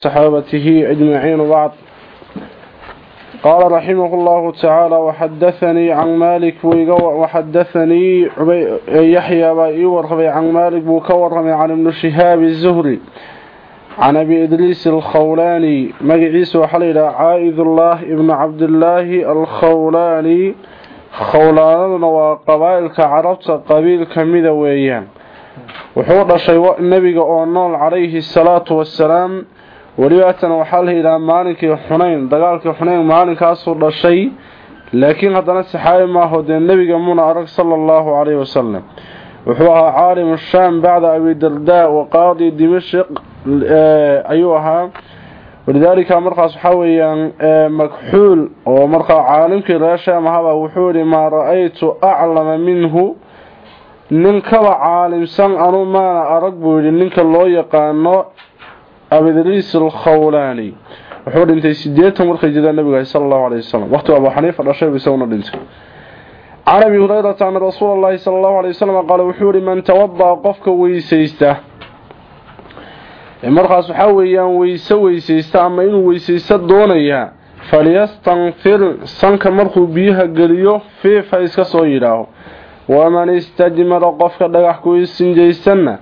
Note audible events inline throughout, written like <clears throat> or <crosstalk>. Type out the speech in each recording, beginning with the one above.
صحابته أجمعين وبعد قال رحمه الله تعالى وحدثني عن مالك وحدثني يحيى بأيور عن مالك بكور عن ابن شهاب الزهري عن أبي إدريس الخولاني مقعيس وحليل عائذ الله ابن عبد الله الخولاني خولان وقبائل عربت قبيل كمذا ويان وحوض شيء النبي أونول عليه الصلاة والسلام welibaatan waxaa la yidhaha maalinkii xunayn dagaalkii xunayn maalinkaasuu dhashay laakiin haddana saxaabi maaho dee nebiga muna arag sala allahu calayhi wasalam wuxuu ahaa caalimu shaam bacda abidardaa wa qaadi dimashq ayuu ahaa. Walidaalika markaas waxaa weeyaan makxuul oo markaa caalimkii reer shaam wuxuu yihi maa ra'aytu aclama minhu? Nin kaba caalimsan anu maana arag buu yidhi. Ninka loo yaqaano abidriis alkhawlaani wuxuu dhintay sideetan markay jiraan nabiga sala allahu alayhi wasalam waqtigu abu xaniifa dhashay isaguna dhintay. Can abi hurayrata ana rasuula allahi sala allahu alayhi wasalam qaala wuxuu yihi man tawada'a qofka weysaysta. Markaas waxaa weeyaan weyse weysaysta ama inuu weysaysta doonayaa falyastanfir sanka markuu biyaha geliyo fiif ha iska soo yidhaaho. Waman istajmara qofka dhagax ku isinjaysanna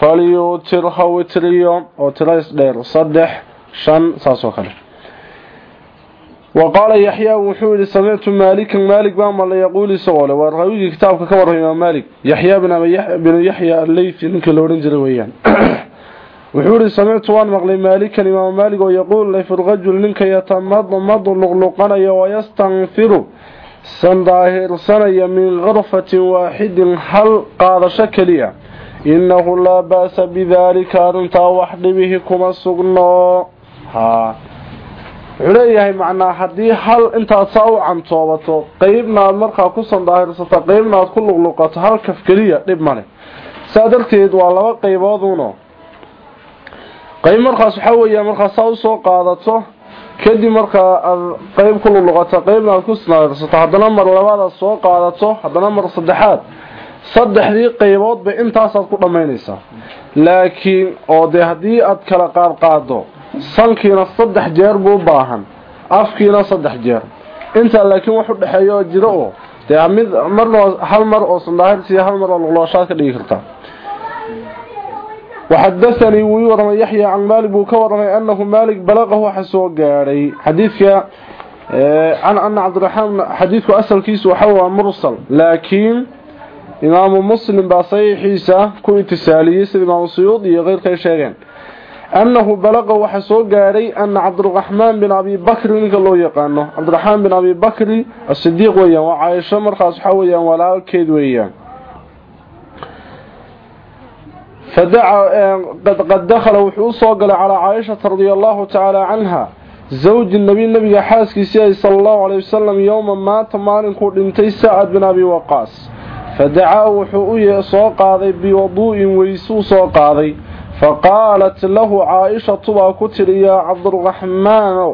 falyuutir ha witriyo oo tirays dheer saddex shan saasoo kale. Wa qaala yaxyaa wuxuu yihi samictu maalikan maalik baa mala yaquul isagoo le waa raawigii kitaabka ka warray imaam maalik yaxyaa binu yaxya alleyfi ninka la odhan jiray weeyaan. <clears throat> Wuxuu yihi samictu waan maqlay maalikan imaam maalik oo yaquul le fi rajul ninka yatamadmadu luqluqanaya wayastanfiru san daahirsanaya min karfatin waaxidin hal qaadasho keliya innahu laa ba'sa bidaalika arrintaa wax dhibihi kuma sugno wuxuu leeyahay macnaa haddii hal intaad saa u cantoobato qeybna aad markaa ku sandaahirsato qeybna aad ku luqluqato hal kaf keliya dhib male saa darteed waa laba qeybooduno qeyb markaas waxaa weeyaa markaa saa u soo qaadato kadib markaa aad qeyb ku luqluqato qeybna aad ku sandaahirsato haddana mar labaad aad soo qaadato haddana mar saddexaad saddexdii qayboodba intaasaad ku dhammaynaysaa. Laakiin oo dee haddii aad kala qaadqaado sankiina saddex jeer buu baahan afkiina saddex jeer. Intaa laakiin wax u dhexeeya oo jiro oo dee mid marna hal mar oo sandaahirsiiyo hal mar ka dhigi kartaa waxadathanii wuu ii warramay yaxya can maalik buu ka warramay annahu maalik balaqahu waxa soo gaadhay xadiidka can ana cabdiraxmaan xadiidku asalkiisu waxa waa mursal laakiin imaamu muslim baa saxiixiisa ku itisaaliyey sida imaamu suyuud iyo keyrkay sheegeen. Annahu balaqa waxa soo gaadhay ana cabdiraxmaan bin abi bakri ninka loo yaqaano. Cabdiraxmaan bin abi bakri asidiiq weeyaan waa caaisho markaas waxaa weeyaan walaalkeed weeyaan. Qad dakhala wuxuu u soo galay calaa caaishata radia allahu tacaala canha. Zawji nabi nabiga xaaskiisii ay sala allahu alay wasalam yowma maanta maalinkuu dhintay sacad bin abi waqaas fadacaa wuxuu u soo qaaday biwaduu'in weysuu soo qaaday faqaalat lahu caaishatu baa ku tidhi yaa cabdiraxmaanow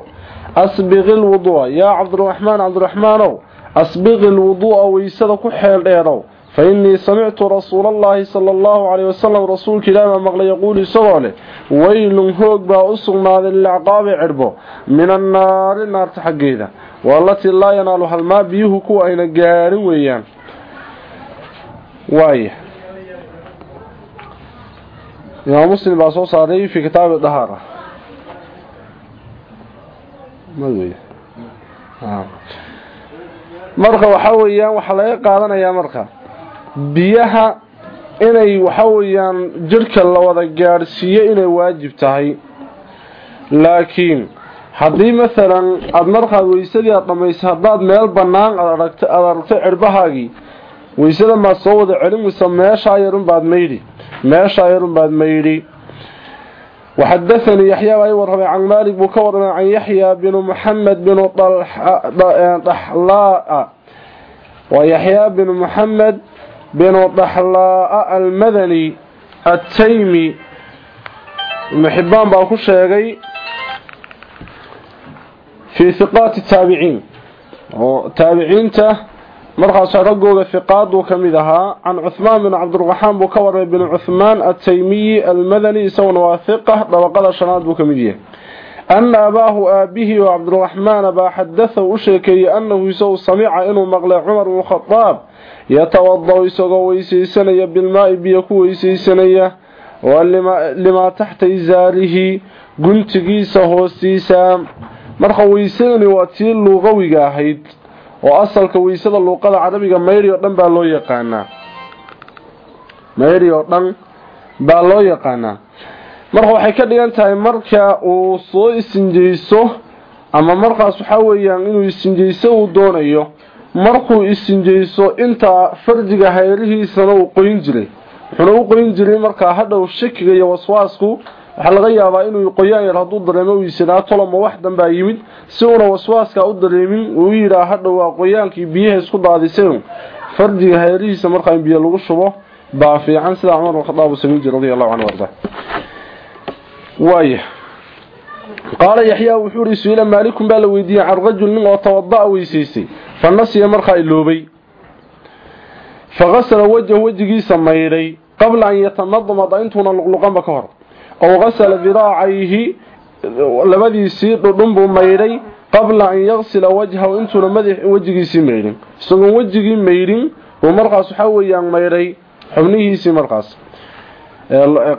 asbiqi lwuduu'a yaa cabdiraxmaan cabdiraxmaanow asbiqi lwuduu'a weysada ku xeel dheerow fa innii samictu rasuula allaahi sala allahu caleyh wasalam rasuulka ilaah baa maqlay yaquulu isagoo leh weylun hoog baa u sugnaaday lilacqaabi cidhbo min annaari naarta xaggeeda waalatii laa yanaalu halmaa biyuhu kuwa ayna gaadhin weeyaan waaya imaam muslim baa soo saaray fi kitaabi dahaara marka waxaa weeyaan waxaa laga qaadanayaa marka biyaha inay waxaa weeyaan jirhka la wada gaadhsiiyo inay waajib tahay. Laakiin haddii maalan aada markaad weysadii aada dhamaysay haddaad meel bannaan aad aragta aada aragtay cirbahaagii weysada maad soo wada celin weysa meeshaa yarun baad maydhi meeshaa yarun baad maydhi waxadathanii yaxyaa baa i warramay can maalik buu ka warramay can yaxyaa binu maxamed binu daxlaa waa yaxyaa binu maxamed binu daxlaa almadani ataymi ibnu xibbaan baa ku sheegay fii hiqaati taabiciin oo markaas ragooga fiqaaduu ka mid ahaa can cuhmaan bin cabdiraxmaan buu ka warramay bin cuhmaan ataymiyi almadani isaguna waa hiqa dabaqada shanaad buu ka mid yahay أن أباه آبه وعبد الرحمن با حدثه أشيكي أنه يسو سمع إنه مغلى عمر بن الخطاب يتوضأ يسوغ ويسيسنية بالماء بيكو ويسيسنية ولما لما تحت إزاره قلت قيسه هوستيسا مرخا ويسنني واتي اللغوي قاهيد oo asalka weysada luuqada carabiga mayri oo dhan baa loo yaqaanaa. Mayri oo dhan baa loo yaqaanaa. Marka waxay ka dhigan tahay marka uu soo isinjeyso ama markaas waxaa weeyaan inuu isinjeyso uu doonayo markuu isinjeyso inta fardiga hayrihiisana uu qoyn jiray. Wuxuuna u qoyn jiray markaa hadhow shakiga iyo waswaasku waxaa laga yaabaa inuu qoyaan yar hadduu dareemo uu yisinaaatolama wax danbaa yimid? Si uuna waswaaska u dareemin uu yidhaa hadha waa qoyaankii biyaha isku daadiseen farjiga haerihiisa markaa in biyo lagu shubo baa fiican sida cumar bnkhadaab uu samayn jiray radiallahu canhu arda. Waaya qaala yaxyaa wuxuu ihi su'iila baa la weydiiyey can nin oo tawada-a weysaystay fa nasiya markaa iloobay fa qasala wajahu wejigiisa maydhay qabla an yatamadamada intuuna luqluqanba ka hor oo qasala bidacayhi labadiisii dhudhun buu maydhay qabla an yaqsila wajhahu intuuna madax wejigiisii maydhin isagoon wejigii maydhin buu markaas waxa weeyaan maydhay xubnihiisii markaas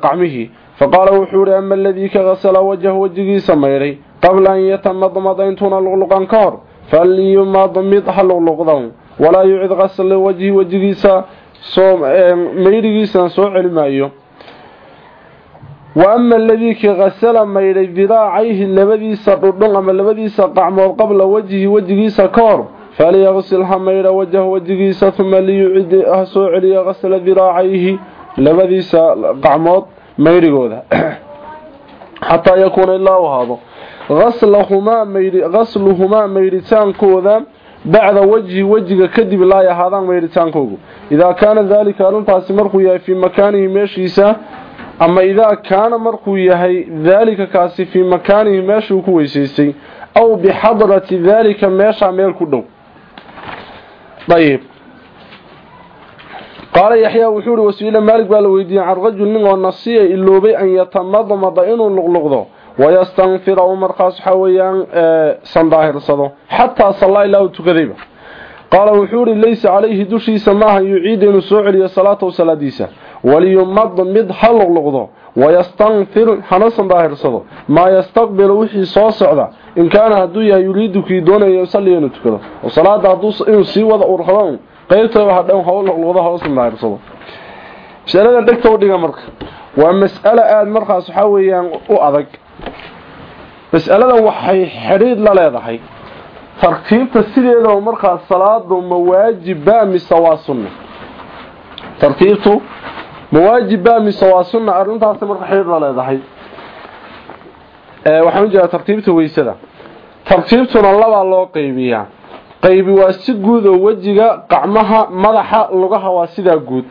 qacmihii. Faqaala wuxuu ihi ama aladii ka gasala wajhahu wejigiisa maydhay qabla an yatamadmada intuuna luqluqan ka hor falyumadmid ha luqluqdan walaa yucid qasla wajhi wejigiisa maydhigiisana soo celi maayo واما الذي كغسل ميري ذراعيه لبديسا ددن اما لبديسا قعمود قبل وجهه وجهيسا كور فليغسلها مير وجهه وجهيسا ثم ليعد سو علي غسل ذراعيه لبديسا قعمود ميريغودا حتى يكون الله هذا غسلهما ميري غسلهما ميريتان كودا بعد وجه وجهك كدب لا يهادان ميريتانكوغو إذا كان ذلك أرنتاس مركو يهي في مكانه ميشيسا ama idaa kaana markuu yahay daalika kaasi fii makaanihi meeshuu ku weysaystay aw bixadrati daalika meeshaa meel ku dhow. Ayib qaala yaxyaa wuxuu ihi wasiila maalik baa la weydiiyey can rajul nin oo nasiya iloobay an yatamadmada inuu luqluqdo wayastanfira uu markaas waxaa eh, sandaahirsado xataa sallaa ilaa uu tukadayba qaala wuxuu ihi laysa calayhi dushiisa maaha yuciida inuu soo celiyo salaatahu salaadiisa waliyumad mid ha luqluqdo wayastanfir hana sandaahirsado maa yastaqbilu wixii soo socda in kaana hadduu yahay yuriidu kii doonaya yusalliya inuu tukado oo salaada hadduu inuu sii wada urrado qaybtooda ha dhan hawl luqluqdo ha sandaahirsado masalada dhegta u dhiga marka waa mas'alo aad markaas waxa weeyaan u adag mas'aladan waxay xidhiidh la leedahay tartiibta sideedaba markaas salaadu ma waajibba mise waa sunna ma waajiba mise waa sunna arrintaas marka xiriir la leedahay. Ee waxaan u jeedaa tartiibta weysada. Tartiibtuna laba loo qaybiyaa. Qaybi waa si guud oo wejiga qacmaha madaxa lugaha waa sidaa guud.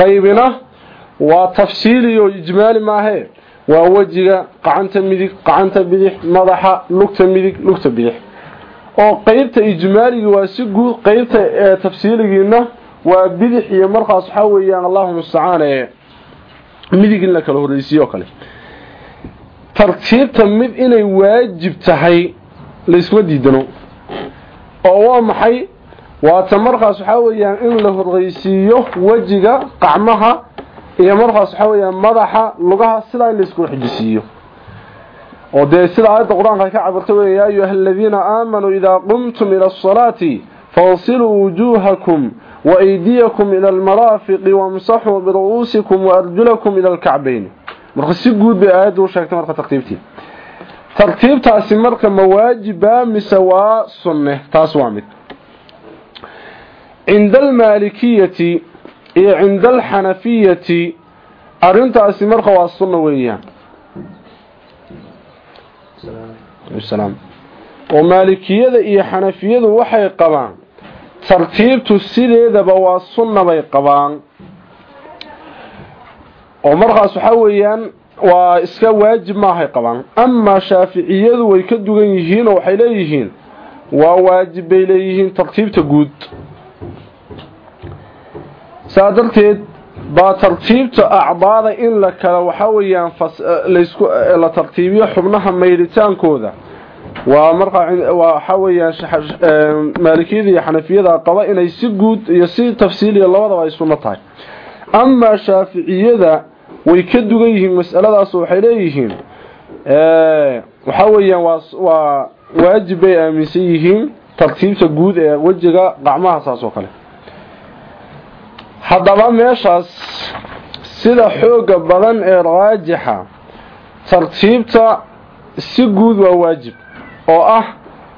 Qaybina waa tafsiili oo ijmaali maahe. Waa wejiga qacanta midig qacanta bidix madaxa lugta midig lugta bidix. Oo qaybta ijmaaligi waa si guud qaybta tafsiiligiina waa bidix iyo markaas waxaa weeyaan allahuma mustacaan ee midig in la kala horreysiiyo kale. Tartiibta mid inay waajib tahay layskuma diidano oo waa maxay? Waata markaas waxaa weeyaan in la horreysiiyo wejiga qacmaha iyo markaas waxaa weeyaan madaxa lugaha sidaa in la isku xijisiiyo. Oo dee sida aayadda qur'aanka ka cabirta wey yaa ayuha aladiina aamanuu idaa qumtum ila asalaati fansiluu wujuuhakum waaydiyakum ila almaraafiqi wamsaxuu biru'uusikum waarjulakum ila alkacbayn marka si guud bay aayadda u sheegtay marka tartiibtii tartiibtaasi marka mawaajiba mise waa sunne taas waa mid cinda almaalikiyati iyo cinda alxanafiyati arintaasi marka waa sunna weeyaan oo maalikiyada iyo xanafiyadu waxay qabaan tartiibtu sideedaba waa sunna bay qabaan. oo markaas waxaa weeyaan waa iska waajib maahay qabaan. Amaa shaaficiyadu way ka dugan yihiin oo waxay leeyihiin waa waajib bay leeyihiin tartiibta guud. Saa darteed baa tartiibta acdaada in la kala waxa weeyaan la tartiibiyo xubnaha mayritaankooda waa markaa waxa weeyaan maalikiyada iyo xanafiyada qaba inay si guud iyo si tafsiiliya labadaba ay sunno tahay. Amaa shaaficiyada way ka dugan yihiin mas'aladaas waxay leeyihiin waxa weeyaan waa waa waajib bay aaminsan yihiin tartiibta guud ee wejiga qacmaha saas oo kale. Haddaba meeshaas sida xooga badan ee raajixa tartiibta si guud waa waajib oo ah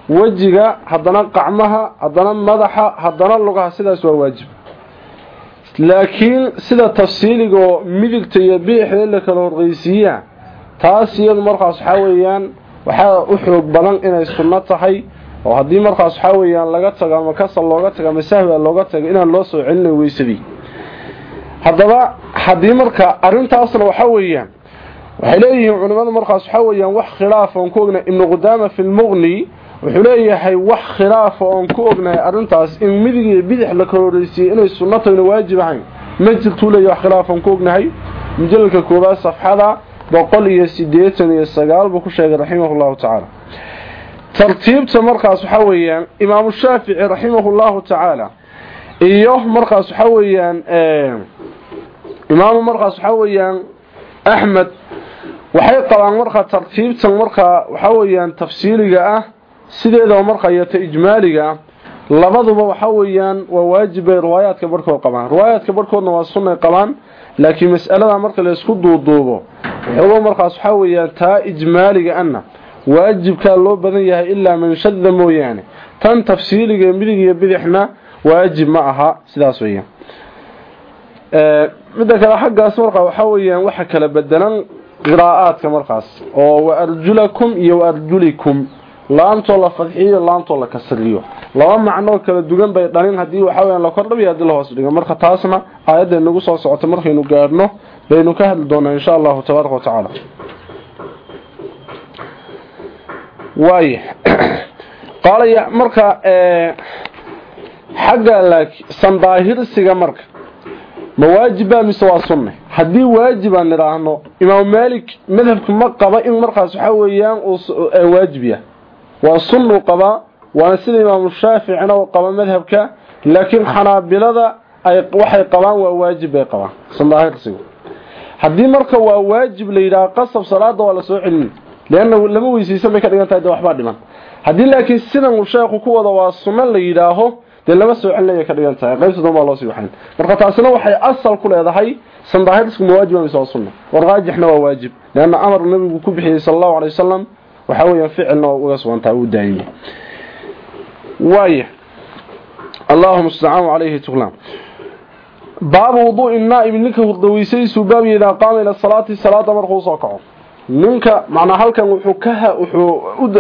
wejiga haddana qacmaha haddana madaxa haddana lugaha sidaas waa waajib. Laakiin sida tafsiiliga oo midigta iyo bidixda la kala horqeysiiyaa taas iyadu markaas waxaa weeyaan waxaa u xoog badan inay sunno tahay oo haddii markaas waxaa weeyaan laga tago ama kasal looga tago ama sahwa looga tago inaan loo soo celinayn weysadii haddaba haddii marka arrintaasna waxaa weeyaan waxay leeyihiin culimmadu markaas waxaa weeyaan wax khilaafa oon ku ognahay ibnu qudaama fi lmuqni wuxuu leeyahay wax khilaafa oon ku ognahay arrintaas in midig iyo bidix la kala horeysiiyey inay sunno tahayna waajib ahayn. Ma jirtuu leeyahy wax khilaaf oon ku ognahay? Mujalladka koowaad safxada boqol iyo sideetan iyo sagaal buu ku sheegay raximah llahu tacaala. Tartiibta markaas waxaa weeyaan imaamu shaafici raximahu llahu tacaala iyo markaas waxaa weeyaan imaamu markaas waxaa weeyaan axmed waxay qabaan markaa tartiibtan markaa waxaa weeyaan tafsiiliga ah sideedaba markaa iyo ta ijmaaliga ah. Labaduba waxaa weeyaan waa waajib bay riwaayaadka barhkood qabaan. Riwaayaadka barhkoodna waa sunnay qabaan laakiin mas'alada marka la isku duuduubo wuxuuba markaas waxaa weeyaan taa ijmaaliga ana waajibkaa loo badan yahay ilaa manshada mooyaane. Tan tafsiiliga midig iyo bidixna waajib ma aha sidaas weeyaan. Midda kale xaggaas markaa waxaa weeyaan waxa kala bedelan qiraa'aadka markaas oo wa arjulakum iyo wa arjulikum laantoo la fadxiyo laantoo la kasriyo. Laba macnoo kala dugan bay dhalin haddii waxaa weyaan la kordhabiyo haddii la hoos dhigo. Marka taasna aayadda nagu soo socota markaynu gaadhno baynu ka hadli doonaa insha allahu tabaaraka wa tacaala. Waaya <clears throat> qaalaya marka xagga sandaahirsiga marka ma waajibbaa mise waa haddii waajibaan nidhaahno imaamu maalik madhabku ma qaba in markaas waxaa weeyaan uu waajib yahay. Waa sunnuu qabaa waana sida imaamu shaaficina uu qaba madhabka laakiin xanaabilada ay waxay qabaan waa waajib bay qabaan. Sandaahirsigu haddii marka waa waajib la yidhaha qasab salaada waa la soo celin leanna lama weysaysan bay ka dhigan tahay de waxbaa dhiman. Haddii laakiin sidan uu sheekhu ku wada waa sunno la yidhaaho dee lama soo celinaya ka dhigan tahay. Qaybta dan baa loo sii waxayn. Marka taasina waxay asal ku leedahay sandaahirsigu ma waajib waa sunna warqaajixna waa waajib. Leanna amar nabigu ku bixiyey sala allahu alay wasalam waxaa weeyaan ficilna uga sugantaa uu waaya allahuma istacaan calayhi tuglaan baabu wuduu'i naa'ibi ninka hurdaweysayiisuu baabiya idaa qaama ila salaati salaada markuu soo kaco. Ninka macnaa halkan wuxuu ka wuxuu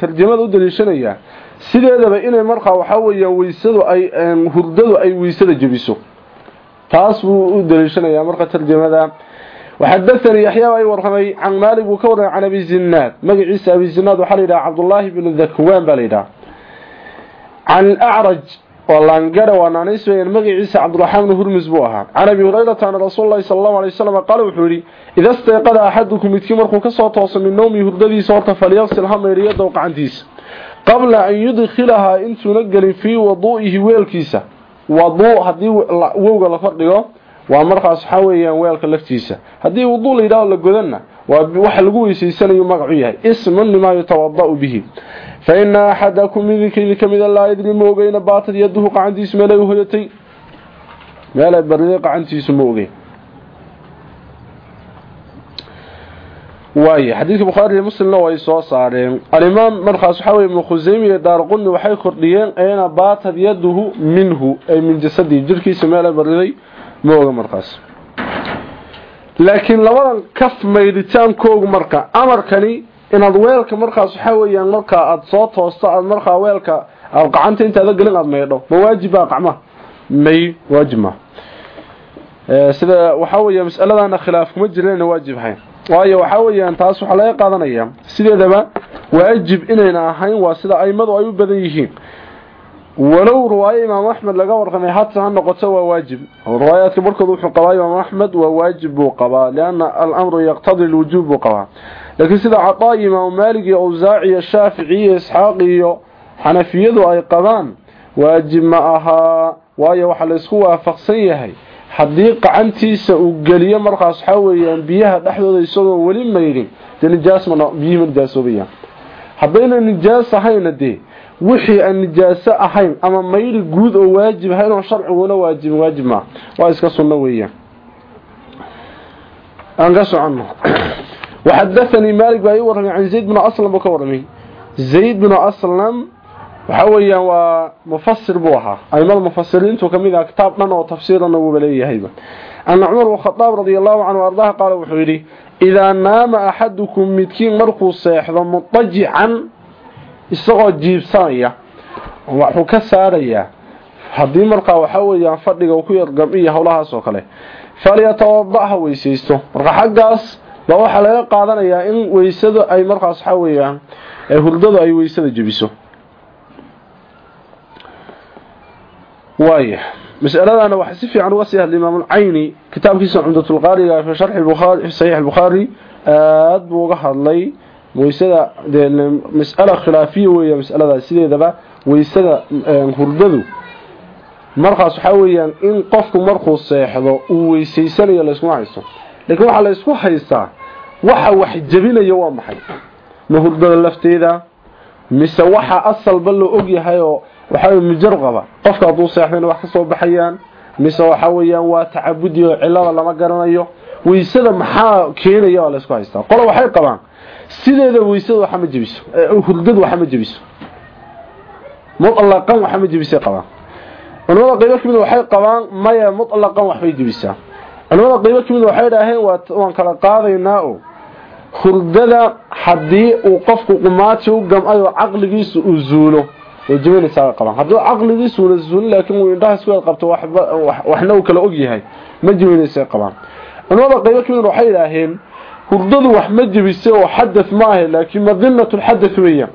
tarjamada u daliishanayaa sideedaba inay markaa waxaa weeyaan weysadu ay hurdadu ay weysada jebiso taas buu u daliishanayaa marka tarjamada وحدثني يحيى أي ورمي عن مالك وكورا عن أبي الزناد مقعيس أبي الزناد وحليدا عبد الله بن الذكوان بليدا عن الأعرج والله انقرى وانا نسوي مقعيس عبد الرحمن هرمز بوها عن أبي هريرة عن رسول الله صلى الله عليه وسلم قال وحوري إذا استيقظ أحدكم يتكمركم كسوة توصل من نومي هرددي صورة فليغسل هم يريد وقعنتيس qabla an yudkhilahaa intuuna gelin fii waduu'ihi weelkiisa. Waduu haddii wowga la fadhigo waa markaas waxaa weeyaan weelka laftiisa. Haddii waduu la yidhaaho la godanna waa waxa lagu weysaysanayo magacuu yahay. Isman limaa yutawada'u bihi. Fa ina axadakum idinka idinka mida laa yadri ma ogeyna baatad yaduhu hoyatay meelay barday qacantiisu ma ogeyn. Waaye xadiidka bukhaari iyo muslimna way soo saareen alimaam markaas waxaa weye ibnu khuseymi iyo daarquni waxay kordhiyeen ayna baatad yaduhu minhu ay min jasadii jirkiisa meelay bariday ma oga markaas laakiin labadan kaf mayditaankoogu marka. Amarkani inaad weelka markaas waxaa weeyaan markaa aada soo toosto aad markaa weelka aad qacanta intaada gelin aada maydho ma waajibbaa qacmaha may waajib ma. Sida waxaa weeya masaladana khilaaf kuma jirana waajib waayo waxaa weeyaan taas waxaa laga qaadanaya sideedaba waajib inayna ahayn waa sida aimadu ay u badan yihiin. Walow riwaayo imaam axmed laga warramay hata ha noqoto waa waajib. Riwaayaadka barkood wuxuu qabaa imaam axmed waa waajib buu qabaa lianna alamru yaqtadi lwujuub buu qabaa. Laakiin sida cataa iyo imaamu maalig iyo awsaaci iyo shaafici iyo isxaaq iyo xanafiyadu ay qabaan waajib ma ahaa waayo waxaa la isku waafaqsan yahay haddii qacantiisa uu geliyo markaas waxa weeyaan biyaha dhexdooda isagoo weli maydhin dee nijaasma biyihima nijaasoobayaan haddayna nijaas ahayna dee wixii aan nijaaso ahayn ama mayl guud oo waajib aha inoon sharciguna waajibin waajib maaha waa iska sunno weeyaan. Aan ka soconno. Waxadaanii maalik baa ii warramay can zayd binu aslam buu ka warramay. Zayd binu aslam waxa weeyaan waa mufasir buu ahaa. Aimada mufasiriintu ka mid ah kitaab dhan oo tafsiirana wuuba leeyahayba ana cumar bn khadaab radi allahu canhu ardaha qaala wuxuu yidhi idaa naama axadukum midkiin markuu seexdo mutajican isagoo jiibsanaya wuxuu ka saarayaa. Hadii markaa waxaa weeyaan fadhiga uu ku yargam iyo howlahaas oo kale falyatawadda ha weysaysto. Marka xaggaas baa waxaa laga qaadanayaa in weysadu ay markaas waxaa weeyaan hurdadu ay weysada jebiso. Waaya mas'aladana waxa si fiican uga sii hadlay imaam al-Ayni kitaabkiisa Umdatul Qariga fi sharh al-Bukhari fi sahih al-Bukhari aad buu uga hadlay weysada mas'ala khilaafiya weeye mas'alada sideedaba weysada hurdadu. Markaas waxa weeyaan in qofku markuu seexdo uu weysaysanayo la isku haysto. Laakiin waxa la isku haystaa waxa wax jabinayo waa maxay? Ma hurdada lafteeda? Mise waxa asalba la og waxa mujarqaba qofka hadduu seexdayna wax ka soo baxayaan mise waxa weeyaan waa tacabudi oo cilada lama garanayo weysada maxaa keenaya la isku haystaa. Qolo waxay qabaan sideeda weysada waxa ma jabiso hurdadu waxa ma jabiso mutlaqan waxa ma jabisay qabaan. Culimada qaybo ka mid waxay qabaan maya mutlaqan wax bay jabisaa culimada qaybo ka mid waxay dhaaheen waan kala qaadaynaa oo hurdada haddii uu qofku qumaati u gamcayo caqligiisu uu zuulo way jabinaysaa qabaan. Haddii caqligiisu uu zuulin laakiin uu indhaha isku qabto waxna uu kala og yahay. Ma jabinaysaa qabaan. Culimada qaybo ka mid waxay dhaaheen hurdadu wax ma jabisay oo xadath ma ahe laakiin madinatu lxadath weeyaan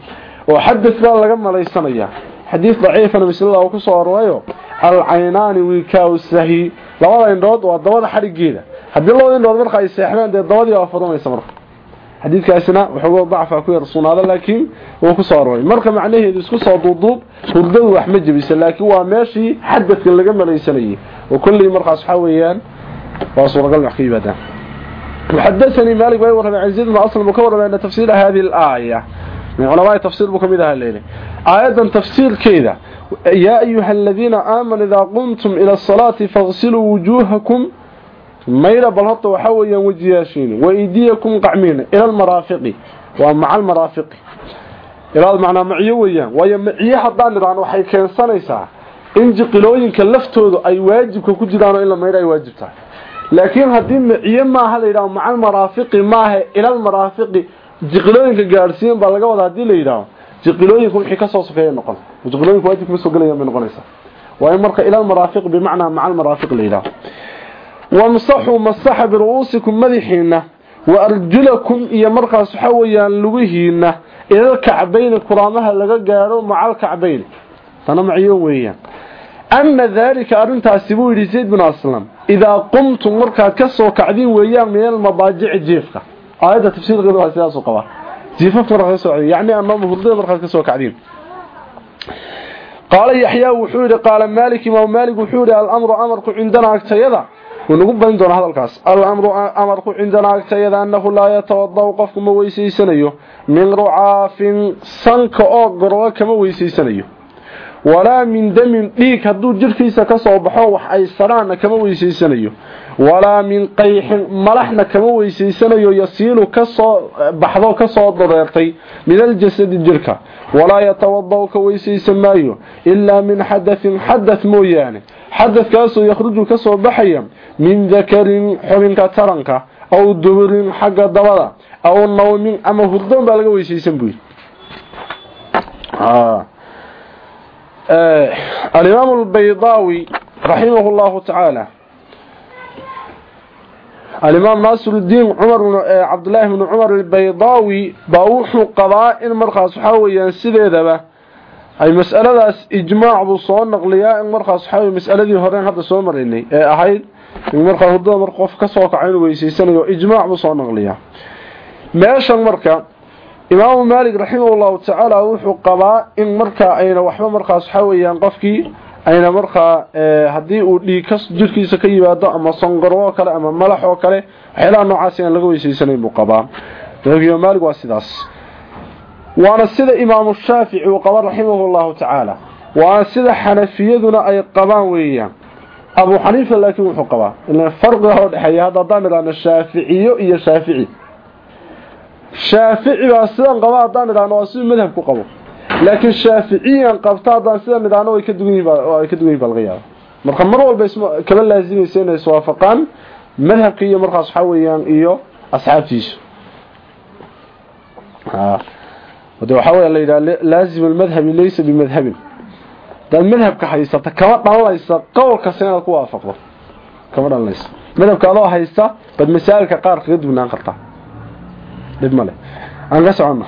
oo xadath baa laga malaysanayaa xadiis daciifana mislada uu ku soo arorayo alcaynaani wiikaaw sahi. Labada indhood waa dabada xadhigeeda. Haddii labada indhood marka ay seexdaan dee dabadii waa furanaysa marka xadiidkaasina wuxuu dacfa ku yar sugnaada laakiin wuu ku soo aroray marka macnaheedu isku soo duuduub hurdadu wax ma jabisa laakiin waa meeshii xadadka laga malaysanayay oo kulli markaas waxa weeyaan waa suuragal wax ka yimaadaan وحدثني مالك بن ورمي عن زيد بن أصل مكور بأن تفسير هذه الآية من علماء تفسير بكمدها الليلة آية تفسير كذا يا أيها الذين آمنوا إذا قمتم إلى الصلاة فاغسلوا وجوهكم mayda bal horta waxa weeyaan wajiyaashiin waidiyakum qacmiina ila almaraafiqi waa maca almaraafiqi ilaa macnaa maciyo weeyaan. Waayo maciyo haddaan nidhaan waxay keensanaysaa in jiqilooyinka laftoodu ay waajibka ku jiraanoo in la maydha ay waajib tahay. Laakiin haddii maciyo maaha la yidhaho maca almaraafiqi maaha ila almaraafiqi jiqilooyinka gaadhsiiyan baa laga wadaa haddii la yidhaaho jiqilooyinku wixii ka soo sokeeya noqon. Jiqilooyinku waajibka ma soo gelayaan wamsaxuu masaxa biru'uusikum madaxiina wa arjulakum iyo markaas waxa weeyaan lugihiina ilal kacbayni kuraamaha laga gaadho macal kacbayni tana maciyo weeyaan أن ذلك أرنتها سبوي لزيد بن أسلم إذا قمتم مركا كسو كعدين ويام من المضاجع جيفك آية تفسير غيرها سياسة قبار جيفك مركا كسو كعدين يعني أنه مفضل مركا كسو كعدين قال يحيى وحوري قال مالك ما مالك وحوري الأمر أمرك عندنا أكتيدا ونقول ونugu badin doona hadalkaas. Alamru amarku cindana agtayada anahu laa yatawadau qofku ma weysaysanayo min rucaafin sanka oo gorgo kama weysaysanayo walaa min damin dhiig hadduu jirkiisa ka soo baxo wax ay saraana kama weysaysanayo walaa min qayxin malaxna kama weysaysanayo yasiilu ka soo baxdo ka soo dareertay min aljasadi jirka. walaa yatawadau ka weysaysan maayo ilaa min xadain xadath mooyaane. xadadkaasoo yakhruju ka soo baxaya min dakarin xubinka taranka aw duburin xagga dabada aw nawmin ama hurdoon baa laga weysaysan buyi الإمام البيضاوي رحمه الله تعالى الإمام ناصر الدين عمر بن آه عبد الله بن عمر البيضاوي باوحو قضاء مرخص حويا سيده ay mas'aladaas ijmaacdu soo naqliyaa in markaas waxa mas'aladii horeen hadda soo maraynay ee ahayd in markaa hurdada mar qof ka soo kaca inuu weysaysanayo ijmaac buu soo naqliyaa meeshan marka imaamu maalik raximahullahu tacaala wuxuu qabaa in markaa ayna waxba markaas waxa weeyaan qofkii ayna markaa haddii uu dhiig jirkiisa ka yimaado ama songoro kale ama malax oo kale waxyaalaha noocaas aan laga weysaysanayn buu qabaa. Maalik waa sidaas. Waana sida imaamu shaafici uu qaba raximahullahu tacaala. Waana sida xanafiyaduna ay qabaan weeyaan. Abu xaniifa laakiin wuxuu qabaa. Farqiga oo dhexeeya hadda haddaan idhaahno shaaficiyo iyo shaafici shaafici baa sidan qaba haddaan idhaahno waa siduu madhabku qabo. Laakiin shaaficiyan qabta haddaan sidan idhaahno way ka dugan yihiin baa laga yaaba marka mar walba isma kaba laazimaysa inay iswaafaqaan madhabka iyo markaas waxaa weeyaan iyo asxaabtiisu de waxaa weya la yidhaha laazim almadhabi laysa bimadhabin. Hadaad madhabka haysata kama dhalanaysa qowl kasta inaad ku waafaqdo. Kama dhalanaysa. Madhabka adoo haysta baad masaa'ilka qaar kaga dugnaan kartaa dhib male aan ka soconno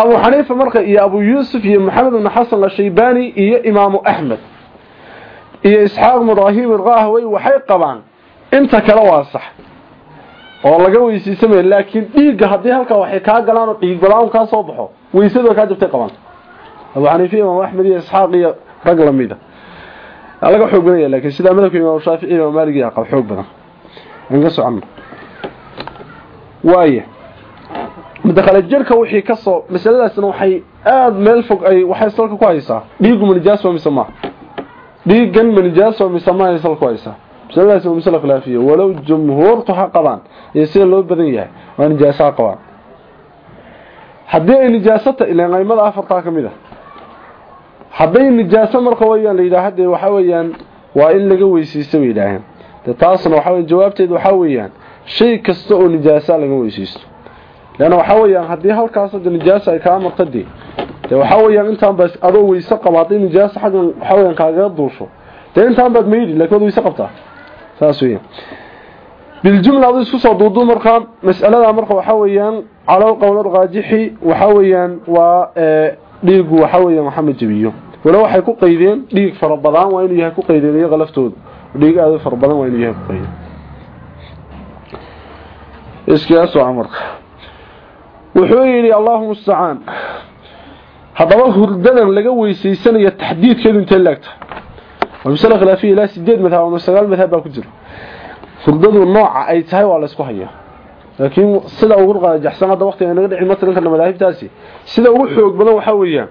abu xaniifa marka iyo abu yuusuf iyo maxamed ibn xasan ashaybani iyo imaamu axmed iyo isxaaq ibraahim irqahwey waxay qabaan inta kale waa sax oo laga weysiisamaya laakiin dhiigga haddii halkaa waxay kaa galaan oo dhiig balaan kaa soo baxo weysadu kaa jabtay qabaan. Abu xaniifa imaamu axmed iyo isxaaq iyo rag lamida laga xoog badan laakiin sida madhabka imaamu shaafici iyo maaliki yaa qab xoog badan. Aan ka socono waaye mudakhala jirka wixii ka soo masaladaasna waxay aad meel fog ay waxay salka ku haysaa. Dhiigu manijaas waa mise maaha dhiigan manijaas waa mise maaha salka ku haysaa. Masaladaas waa masala khilaafiya walow jumhuurtu ha qabaan loo badan yahay waa nijaaso ha haddii ay nijaasata ilaan qaymada afartaa ka mid a hadday nijaaso marka weyaan la yidhaah dee waxa weeyaan waa in laga weysaysto bay taasna waxa weyan jawaabteedu waxaa weeyaan shay kasta oo nijaasa laga weysaysto leanna waxaa weeyaan haddii halkaas hadda nijaasa ay kaa marta dee waxaa weeyaan intaan baad adoo weyse qaba hadday nijaasa xaggan waxaa weyaan kaagaga duusho. Dee intaan baad maydi laakiin waad weyse qabtaa? Saas weeyaan. Biljumla adu isku soo duudu markaa mas'alada marka waxaa weeyaan calow qowl raajixi waxaa weeyaan waa dhiigu waxaa weeyaan waxa jabiyo wala waxay ku qaydeen dhiig fara badan waa inuu yahay ku qaydeen iyaga laftooda dhiig aad fara waa inuu yahay ku qaydeen. Iskaaso amarka wuxuu yidhi allahumma musta'an hadaba hurdadan laga weysaysanayo taxdiidkeedu intee laagta masala khilaafiya ilaa sideed madhab ama sagaal madhab baa ku jira. Hurdadu nooca ay tahay waa la isku hayaa. Laakiin sida ugu qaajaxsan hadda waqtiga naga dhici matalan kana madaahibtaasi. Sida ugu xoog badan waxa weeyaan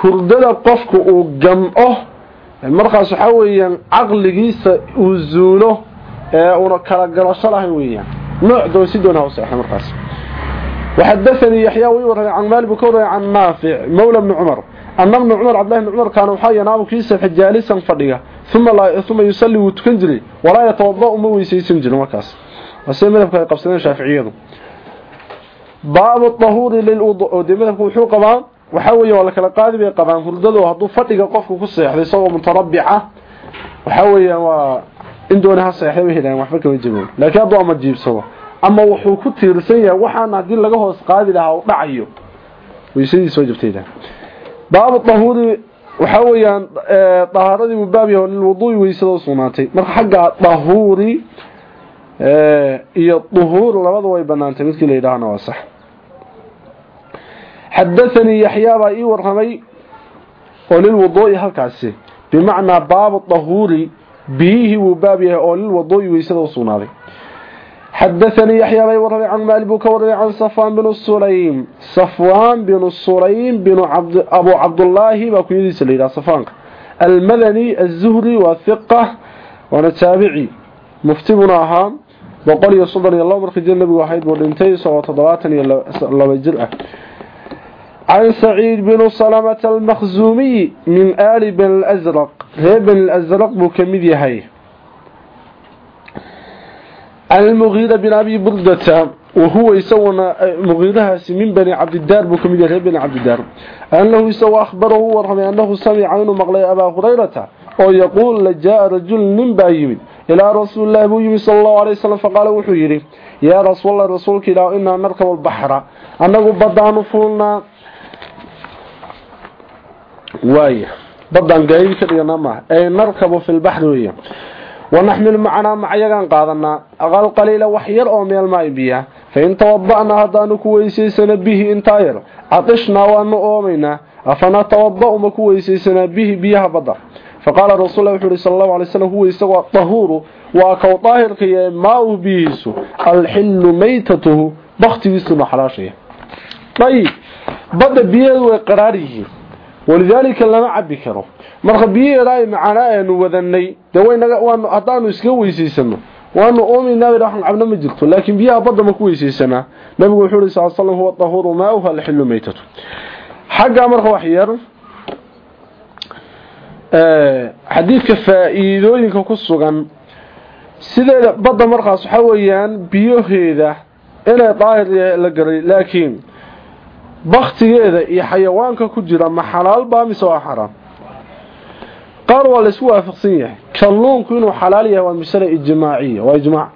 hurdada qofku uu gamco markaas waxa weeyaan aqligiisa uu zuulo ee una kala galasho lahayn weeyaan. Nooc doosi doona hoose markaas وحدثني يحيى ويورى عن مالك بكوري عن نافع مولى بن عمر أن ابن عمر عبد الله بن عمر كان وحا ينام كيسا جالسا فدغا ثم لا ثم يصلي وتكنجري ولا يتوضا ما ويسيسن جري wasay madhabka ay qabsadeen shaaficiyadu baab الطهور للوضوء madhabku wuxuu qabaa waxa weeye wala kala qaadi bay qabaan hurdadu haduu fadhiga qofku ku seexday isagoo mutarabbica waxa weeye waa in doona ha seexday ama jiibsado ama wuxuu ku tiirsan yahay waxaan haddii laga hoos qaadi lahaa u dhacayo. Weysadiis waa jirtayda baabu dahuuri waxa weeyaan dahaaradii uu baab yahay lilwuduu'i weysada u marka xagga dahuuri iyo duhuur labadu way banaantay midkii la yidhaahana waa sax. Xadathanii yaxyaa baa ii warramay oo lilwuduu'i halkaasi. Bimacnaa baabu dahuuri biyihii wuu baab yahay oo lilwaduu'i weysada u sugnaaday xadaanii yaxyaa bay warramay can maali buu ka warramay can safwaan binu sulaym safwaan binu sulaym binu abuu cabdullaahi baa kuyadiisa la yidhaha safaanka almadani azuhri waa hiqa waana taabici mufti buna ahaa boqol iyo soddon iyo labo markii jir nabigu ahayd buu dhintay isagoo toddobaatan iyo laba jir ah can saciid binu salamata almakhzuumiy min aali bani lasraq ree bani lasraq buu ka mid yahay المغيرة بن أبي بردة وهو يسوى مغيرها من بني عبد الدار مكمد يهي بن عبد الدار أنه يسوى أخبره ورحمه أنه سمع عنه مغلي أبا هريرة ويقول لجاء رجل من بايم إلى رسول الله أبو يمي صلى الله عليه وسلم فقال وحيري يا رسول الله رسولك إلا إنا نركب البحر أنه بدان فولنا وايه badan gaayid ka dhigana wanaxmil macanaa macyagaan qaadanaa. Aqal qaliila wax yar oo meelmaayo biyaa fain tawada'naa haddaanu ku weysaysana bihi intaa yar cadishnaa waanu oomaynaa. Afanatawada'u ma ku weysaysanaa bihi biyaha badda. Faqaala rasulla wuxu uhi sal allahu alay slam huwa isagoo tahuuru waa kow daahirka yahay maauhu biyihiisu alxillu maytatuhu baktigiisuna xalaashaya way qaraar walidaalika lama cabi karo. Marka biyiheeda ay macana aynu wadanay dee waynaga haddaanu iska weysaysano waanu oomaynaa bay waxaan cabno ma jirto. Laakiin biyaha badda ma ku weysaysanaa nabigu wuxuu ihi sal slam huwa tahuuru maauha alxillu meytatu xaggaa marka wax yeer xadiidka faa-iidooyinka ku sugan sideeda badda markaas waxa weeyaan biyaheeda inay daahir la garay laakiin baktigeeda iyo xayawaanka ku jira ma xalaal baa mise waa xaraam? Qaar waa la isku waafaqsan yahay. Kalluunku inuu xalaal yahay waa masale ijmaaciya waa ijmaac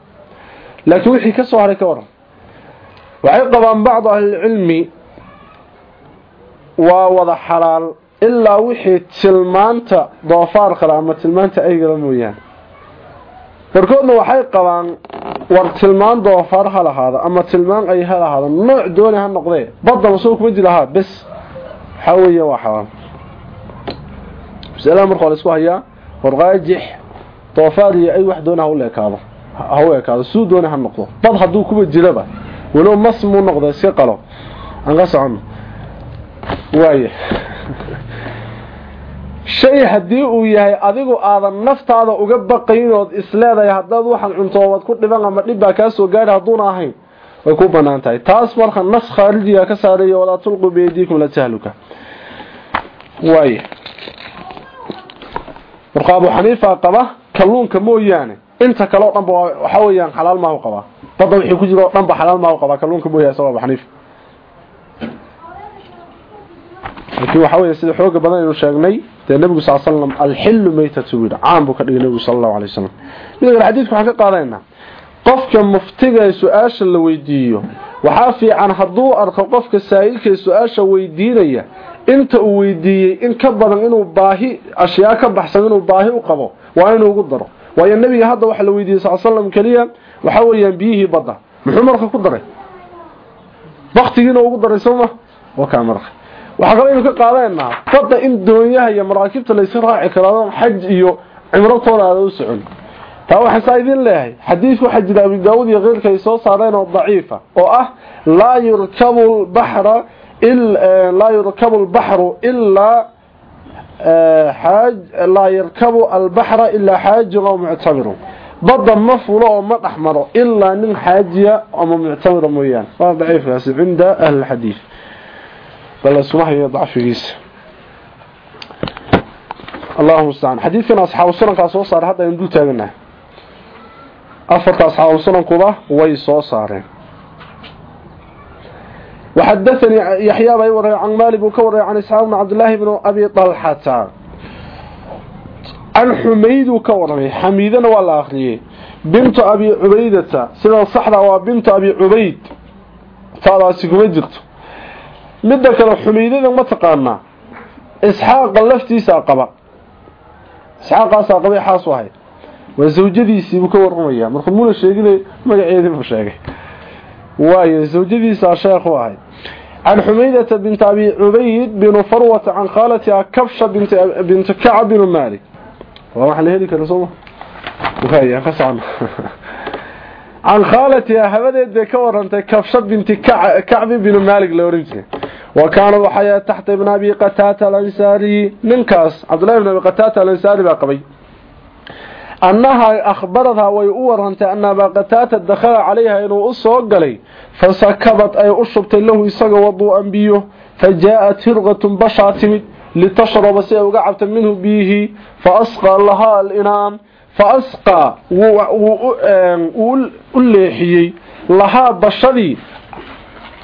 laakiin wixii ka soo haray ka waran. Waxay qabaan bacdu ahlilcilmi waa wada xalaal ilaa wixii tilmaanta doofaar kale ama tilmaanta aygala mooyaane barkoodna waxay qabaan war tilmaan doofaar ha lahaada ama tilmaan ay ha lahaada nooc dooni ha noqdee badda masoo kuma jilahaa bes waxaa weeye waa xalaal masalaha marka la isku hayaa warqaajix doofaar iyo ay wax doona ha u leekaado ha u ekaado suu doona ha noqdo bad hadduu kuba jiraba walow mas muu noqdo iska qalo aan ka socono waaye shay haddii uu yahay adigu aadan naftaada uga baqaynood isleedahay haddaad waxaan cuntoobaad ku dhiban ama dhib baa kaa soo gaadha hadduuna ahayn way ku bannaan tahay. Taas marka nas khaarijiga ka saaraya walaa tulquu biyadiikum la tahluka. Waaye. Marka xaniifa qaba kalluunka mooyaane inta kale oo waxa weeyaan xalaal maahu qabaa badda wixii ku jira oo xalaal maahu qabaa kalluunka mooyaane sabab abu waxa weeye sida xooga badan aynu sheegnay dee nabigu sal slam alxillu maytatu wiil caan buu ka dhigay nabigu sal allahu alay wasalam midda kale xadiidka waxaan ka qaadanaynaa qofka muftiga ee su'aasha la weydiiyo waxaa fiican hadduu arko qofka saa'ilka ee su'aasha weydiinaya inta uu weydiiyey in ka badan inuu baahi ashyaa ka baxsan inuu baahi u qabo waa inuu ugu daro. Waayo nabiga hadda waxa la weydiiyey sal slam keliya waxa weeyaan biyihii badda. Muxuu marka ku daray? Baktigiina ugu daray sooma waa kaa marka waxaa kaloo aynu ka qaadanaynaa badda in doonyaha iyo maraakiibta layska raaci karo xaj iyo cimrotooda aada u socon. Taa waxaan saa idin leeyahay xadiidku waxaa jira abi daawud iyo keyrka ay soo saareen oo daciifa oo ah laa yurkabu lbaxra laa yurkabu lbaxru ilaa xaaj laa yarkabu albaxra ilaa xaajin oo muctamirun badda ma fulo oo ma dhex maro ilaa nin xaajiya ama muctamira mooyaane waa daciifkaasi cinda ahli lxadiid بل اسمحي ضعفيس اللهم استعان حديثنا أصحاب السنة كاسو صار حتى يندو تاغنا أفرت أصحاب السنة كوبا وي سو صارين وحدثني يحيى بن وري عن مالك وكوري عن إسحاق بن عبد الله بن أبي طلحة عن حميد وكوري حميدنا ولا أخريه بنت أبي عبيدة سنة صحرا وبنت أبي عبيد تعالى سيكم جرت midda kale xumaydada ma taqaana isxaaqa laftiisa qaba. Isxaaqaasaa qabay xaasu ahay waa zawjadiisiibuu ka warramayaa. Markuu muna sheeginay? Magaceedii buu sheegay. Waayo zawjadiisaa sheekh u ahay. Can xumaydata abi ubayd binu farwata an khaalatiha kabsha binti kacab binu maalik. Waa waxaan la heli karin sooma waaya ka socon <laughs> can khaalatiha habadeed bay ka warantay kabsha binti kacbi binu maalik la oran وكان وحيا تحت ابن أبي قتاتة الأنساري ننكاس عبد الله بن أبي قتاتة الأنساري باقبي أنها أخبرتها ويؤورنت أن أبا قتاتة دخل عليها إنه أصوق لي فسكبت أي أشبت له يساق وضوءا بيه فجاءت فرغة بشاتمت لتشرب سيوقعبت منه بيه فأسقى لها الإنام فأسقى والليحيي لها بشري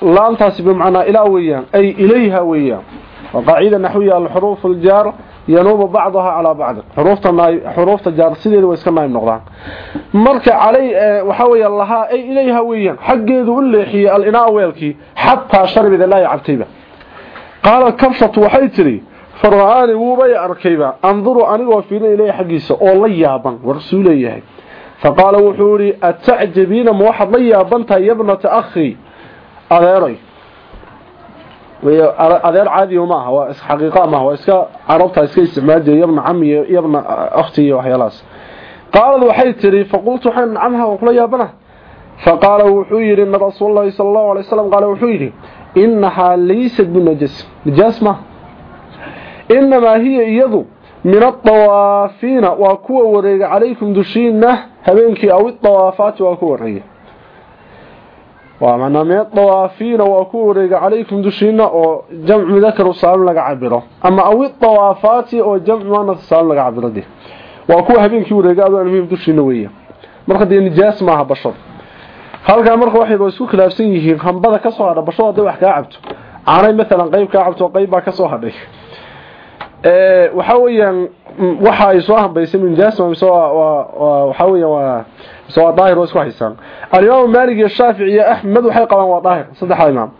laamtaasi bimacnaa ilaa weeyaan ay ilayha weeyaan. Waa qaacida naxwiya alxuruufu aljaar yanuubu bacdaha calaa bacdin xuruufta jaar sideeda way iska naayib noqdaan. Marka waxaa weya lahaa ay ilayha weeyaan. Xaggeedu u leexiyey alinaa weelki xataa sharbida laa yacabtayba. Qaalat kabshatu waxay tidhi fara-aani wuubay arkayba anduru anigoo fiirin ileyh xaggiisa oo la yaaban warsuu leeyahay. Faqaala wuxuu ihi atacjabiina ma waxaad la yaabantahay yabnata akhii adeeray. Adeer caadiyo maaha waa xaqiiqa maaha waa iska carabta iska isticmaal yabna cami yabna akhti iyo waxyaalahaas. Qaalad waxay tiri faqultu waxaan nacamha waan kula yaabana. Faqaala wuxuu yidhi na rasuul llahi sala allahu alay wasalam qaala wuxuu yidhi inahaa laysat binajas najaas maaha inamaa hiya iyadu min adawaafiina waa kuwa wareega calaykum dushiina habeenkii aw idawaafaati waa ku wareega waa ku wareega calaykum dushiina oo jamcu mudakaru saalim laga cabiro ama aw idawaafaati oo jamcu muanaf saalim laga cabiro de waa kuwa habeenkii wareega adoo almuhim dushiina weeya marka dee nijaas maaha bashar halkaa marka waxay isku khilaafsan yihiin hambada ka soo hadha bashar hadday wax kaa cabto. Caanay maalan qayb kaa cabto qayb baa ka soo hadhay waxa weeyaan waxa ay soo hambaysay min jasma mise waxa weeyaan waa waa daahir isku haysaan al-imam malik iyo shafi'i iyo ahmed waxay qabaan waa daahir saddexda imaam.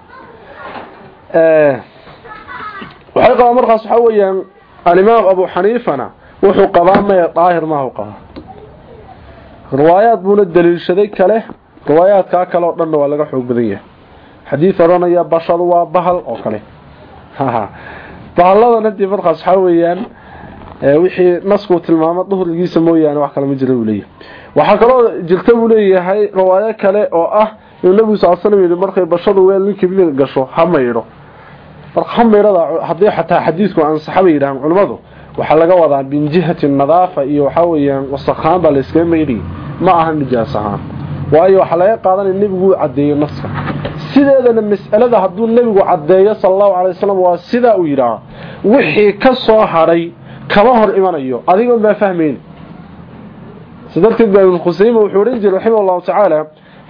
Waxay qabaan markaas waxa weeyaan al-imam abu xaniifana wuxuu qabaa ma daahir ma uu qabaa riwaayaad buuna daliishaday kale riwaayaadka kale oo dhan waa laga xoog badan yahay. Xadiis oranaya bashadu waa bahal oo kale. Ha bahalladana dii markaas waxaa weeyaan wixii nasku tilmaamo duhrigiisa mooyaane wax kale ma jira buu leeyahay. Waxaa kaloo jirta buu leeyahay riwaayo kale oo ah inuu nabigu sal slam yidhi markay bashadu weel ninka bilig gasho ha maydho marka ha maydhada haddii xataa xadiidku ansaxa bay yidhahaan culimmadu waxaa laga wadaa min jihati nadaafa iyo waxaa weeyaan wasakhaan baa la iskaga ma aha nijaas ahaan. Waayo waxaa laga qaadanaya nebigu caddeeyo naska sideedana mas'alada hadduu nebigu caddeeyo sala allahu calay waa sidaa uu yidhaaha wixii ka soo hadhay kama hor imanayo. Adigoon baa fahmayn si darteed baa ibnu khusayma wuxuu odhan jiray raximah allahu tacaala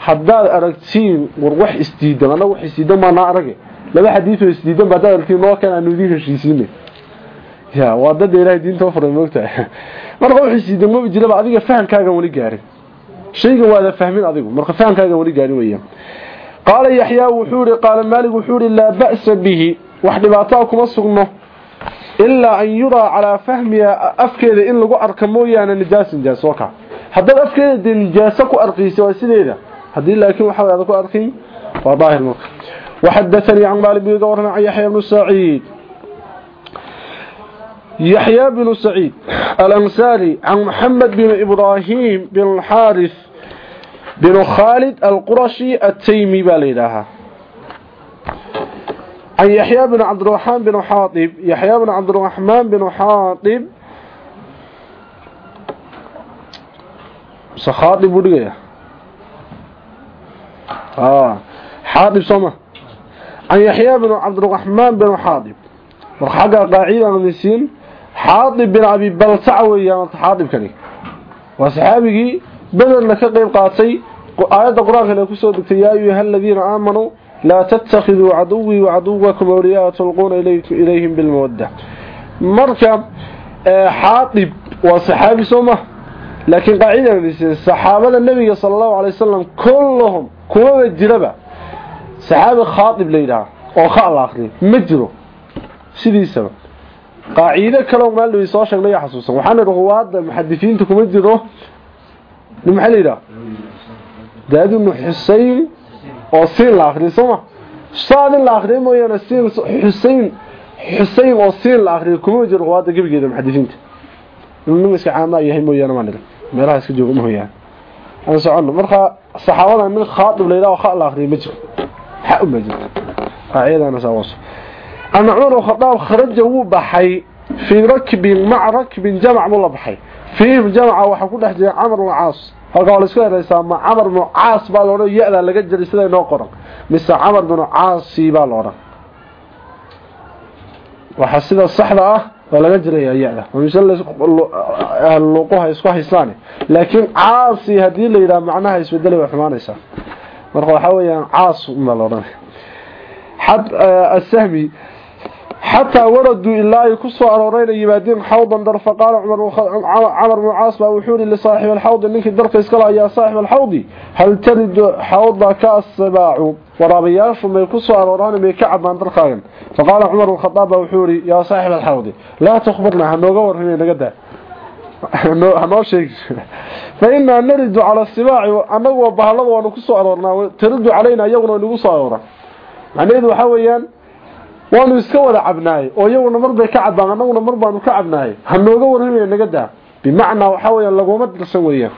haddaad aragtiin war wax isdiidan annaga wax isdiidan baanaa arage. Laba xadiidoo isdiidan ba haddaad aragtiin noo keen aanu idiin ya waa ilahay diinta u <laughs> marka wax isdiidan ma jiraba adiga fahamkaagan weli gaarin. Shaygan waada fahmin adigu marka fahamkaagan weli gaarin weeyaan qaala yaxyaa wuxuu ihi qaala maalig wuxuu ihi laa ba'sa bihi wax dhibaataa kuma sugno ilaa an yuraa calaa fahmiha afkeeda in lagu arka mooyaane nijaas nijaas oo ka haddaad afkeeda dee nijaaso ku arkiisa waa sideeda haddii laakiin waxa aada ku arkin waa daahir marka waxadathanii can maalik biga warrama can yaxya bnu saciid yaxya bnu saciid alansaari can maxamed bin ibraahim bin alxaaris بن خالد القرشي التيمي بالإلهة عن يحيى بن عبد الرحمن بن حاطب يحيى بن عبد الرحمن بن حاطب سخاطب ودقية آه حاطب سمع عن يحيى بن عبد الرحمن بن حاطب وحقا قاعدة من السين حاطب بن أبي بلسع ويا حاطب كني وصحابي badanna ka qayb qaatay aayadda qur'aankana ku soo degtay yaa ayuha aladiina aamanuu laa tattakhiduu caduwii wacaduwakum awliyaaa tulquuna ilayhim bilmawadda marka eh, xaadib waa saxaabi soo ma? Laakiin qaacidaan saxaabada nebiga sala allahu calay wasalam kulluhum kumaba jiraba saxaabi khaadib la yidhaha oo ka alla akriyo ma jiro sidiisaba. Qaaciido kaleo maalidii soo sheegnay xasuusan. Waxaana ruwaada kuma jiro maxaa la yidhaha daad ibnu xusein oo siin la akriyo sooma saad in la akriyo mooyaane siin xusein xusein oo siin la akriyo kuma jiro ruwaada gebigeeda muxadisiinta inuu iska caamaa yahay mooyaane maan idhin meelaha iska jooga mooyaane. Aan socono marka saxaabada nin khaadib la yidhaha kha la akriyo ma jiro. Xa uma jirto qaacidana saa waso. Ana cumar khadaab kharaja wuu baxay fii rakbin maca rakbin jamac buu la baxay. Fiihim jamaca waxaa ku dhex jira camar bnu caas halkaa waa la isku heraysaa ma camar bnu caas baa loodhan ya-daa laga jiray sida inoo qoran. Mise camar bnu caasi baa loodhan waxaa sida saxda ah waa laga jiraya ya-da. Mise luuquha isku haysaane laakiin caasi haddii la yidhaha macnaha isbedelay way xumaanaysaa. Marka waxaa weeyaan caas unbaa loodhan xad asahmi حتى وردوا إلا يكسوا أرورين يبادين حوضا در فقال عمر عمر بن عاص وحوري لصاحب الحوض إنك الدرق يسكلا يا صاحب الحوض. هل ترد حوضك الصباع ورابياش ما يكسوا أروران بيكعب من درقاين فقال عمر الخطاب وحوري يا صاحب الحوض لا تخبرنا هنوغور هنا نقدر. hanoo sheeg fainaa naridu cala sibaaci annagu bahalada waanu ku soo aroornaa taridu calayna iyaguna nagu soo aroora macnaheedu waxaa weeyaan waanu iska wada cabnaaye oo iyaguna mar bay ka cabaan annaguna mar baanu ka cabnaaye ha nooga warramaya naga daa. Bimacnaa waxa weeyaan laguma dirsan weeyaan.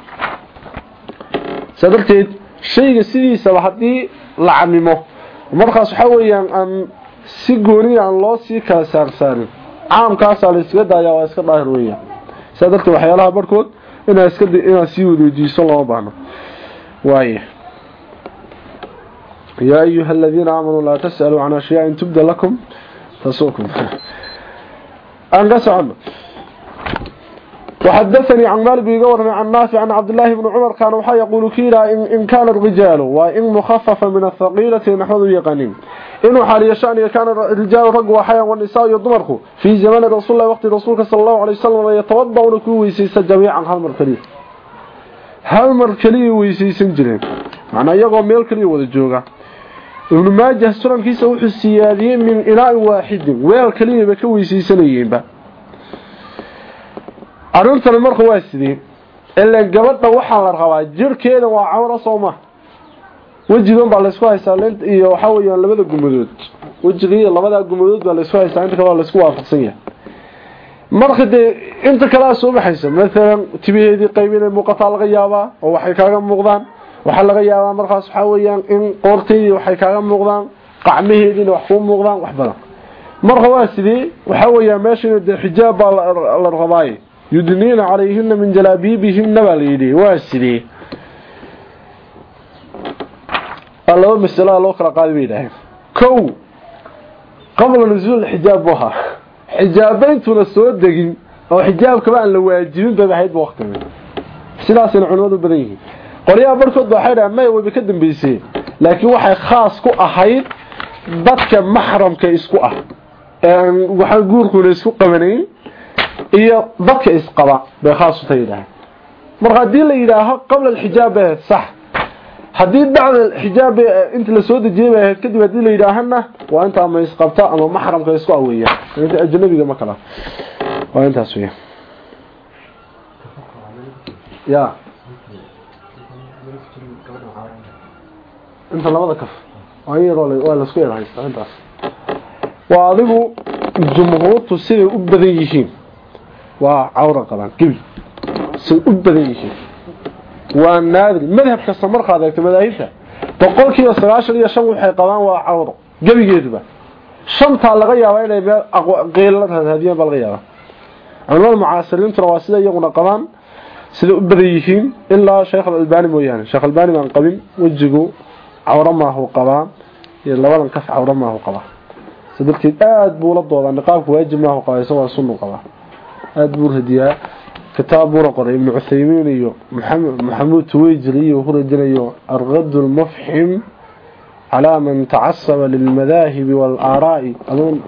Saa darteed shayga sidiisaba haddii la camimo markaas waxa weeyaan aan si gooniya aan loo sii kala saarsaarin. Caamkaasaa la iskaga daayaa waa iska dhaahir weeyaan. Saa darteed waxyaalaha barhkood inaa sii wadajiiso looma baahno waaye. يا أيها الذين آمنوا لا تسألوا عن أشياء إن تبدأ لكم تسوكم أنقص عنه وحدثني عن مالك بن عن نافع عن عبد الله بن عمر كان وحا يقول كيرا إن, إن كان الرجال وإن مخفف من الثقيلة نحوذ يقنين إنه حال يشأن كان الرجال رقوا حيا والنساء يضمركوا في زمان رسول الله وقت رسولك صلى الله عليه وسلم يتوضعون كويسيس جميعا هالمر كلي هالمر كلي ويسيسن جرين معنى يقوم ميل كلي وذا جوغا ibnu maajah sunankiisa wuxuu siyaadiyey min inaa-in waaxidin. Weel keliyaba ka weysiisanayeenba arintani marka waa sidee ilan gabadha waxaa la rabaa jirkeeda waa cawra sooma wejigan baa laysku haystaa iyo waxaa weyaan labada gumadood. Wejigiiyo labadaa gumadood baa laysku haystaa inta kale waa laysku waafaqsan yahay. Marka dee inta kalea soo baxaysa maalan tibaheedii qaybinay muuqataa laga yaabaa oo waxay kaaga muuqdaan waxaa laga yaabaa markaas waxaa weeyaan in qoorteedii waxay kaaga muuqdaan qacmaheediina wax kuu muuqdaan wax badan. Marka waa sidii waxaa weeyaan meesha dee xijaab baa la rabaaye yudniina calayhina min jalaabiibihina baa la yidhi. Waa sidii. Laba masalo loo kala qaadi bay kow qabla nusuul xijaab buu ahaa. Xijaabayntuna soo degin oo xijaabkaba aan la waajibin bay ahayd ba waqtiga sidaasina culimadu badan yihiin qolyaha barkood ba waxay dhahaan maya wayba ka dambeysay laakiin waxay khaas ku ahayd dadka maxramka isku ah. Waxaan guurkuna isku qabanayn iyo dadka isqaba bay khaas u tahay yidhaaheen. Marka haddii la yidhaaho qabla alxijaab bay ahayd sax haddii bacda xijaab inta la soo dejiyay bay ahayd kadib haddii la yidhaahana waa inta ama isqabta ama maxramka isku aweeya inta ajnabiga ma kala. Waa intaas weya ya inta labada kaf. Waa lasku yar haystaa intaas waa adigu jumhuurtu siday u badan yihiin. Waa cawra qabaan gebi. Siday u badan yihiin. Waa naadir madhab kasta markaad eegto madaahibta. Boqolkiiba sagaashan iyo shan waxay qabaan waa cawro gebigeeduba. Shantaa laga yaabaa inay meel qiila raadiyaan baa laga yaabaa. Mucaasiriintuna waa sida iyaguna qabaan. Sida u badan yihiin. Ilaa sheekh alalbani mooyaane. Sheekh albani baan qabin. Wejigu cawro maahu qabaa labadan kaf cawro maahu qabaa si darteed aada buu la doodaa niqaabku waajib maahu qabaa isagoo sunnu qabaa aada buu radiyaa. Kitaab buuna qoray ibnu cuthaymiin iyo maxamuud tuweyjiri iyo ku rajinayo arqad lmufxim calaa man tacasaba lilmadaahibi waalaaraa'i aduun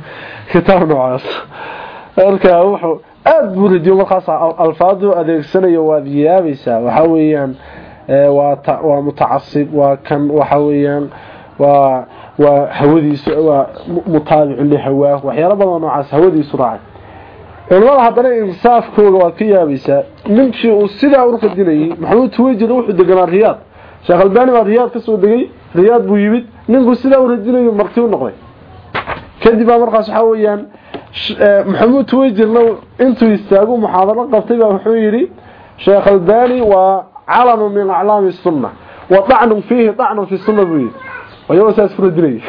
<laughs> kitaab noocaas. Marka wuxuu aada buu radiyo markaas alfaadu adeegsanayo waad yaabaysaa. Waxaa weeyaan waa mutacasib waa kan waxa weeyaan waa waa hawadiisu waa mutaabicun lihawaah waxyaalo badan noocaas hawadiisu raacay. Culimada haddana insaafkooga waad ka yaabaysaa ninkii uu sidaa u radinayay maxamuud tuwejir wuxuu deganaa riyaad. Sheekh albani baa riyaad ka soo degay riyaad buu yimid ninkuu sidaa u radinayo marti u noqday. Kadib baa markaas waxaa weeyaan maxamuud tuwejirna intuu istaagu muxaadaro qabtay baa wuxuu yidhi sheekh albani waa calamu min aclaami sunna wa dacnun fiihi dacnun fi sunna buu yidhi ayagoo saas ku radinayay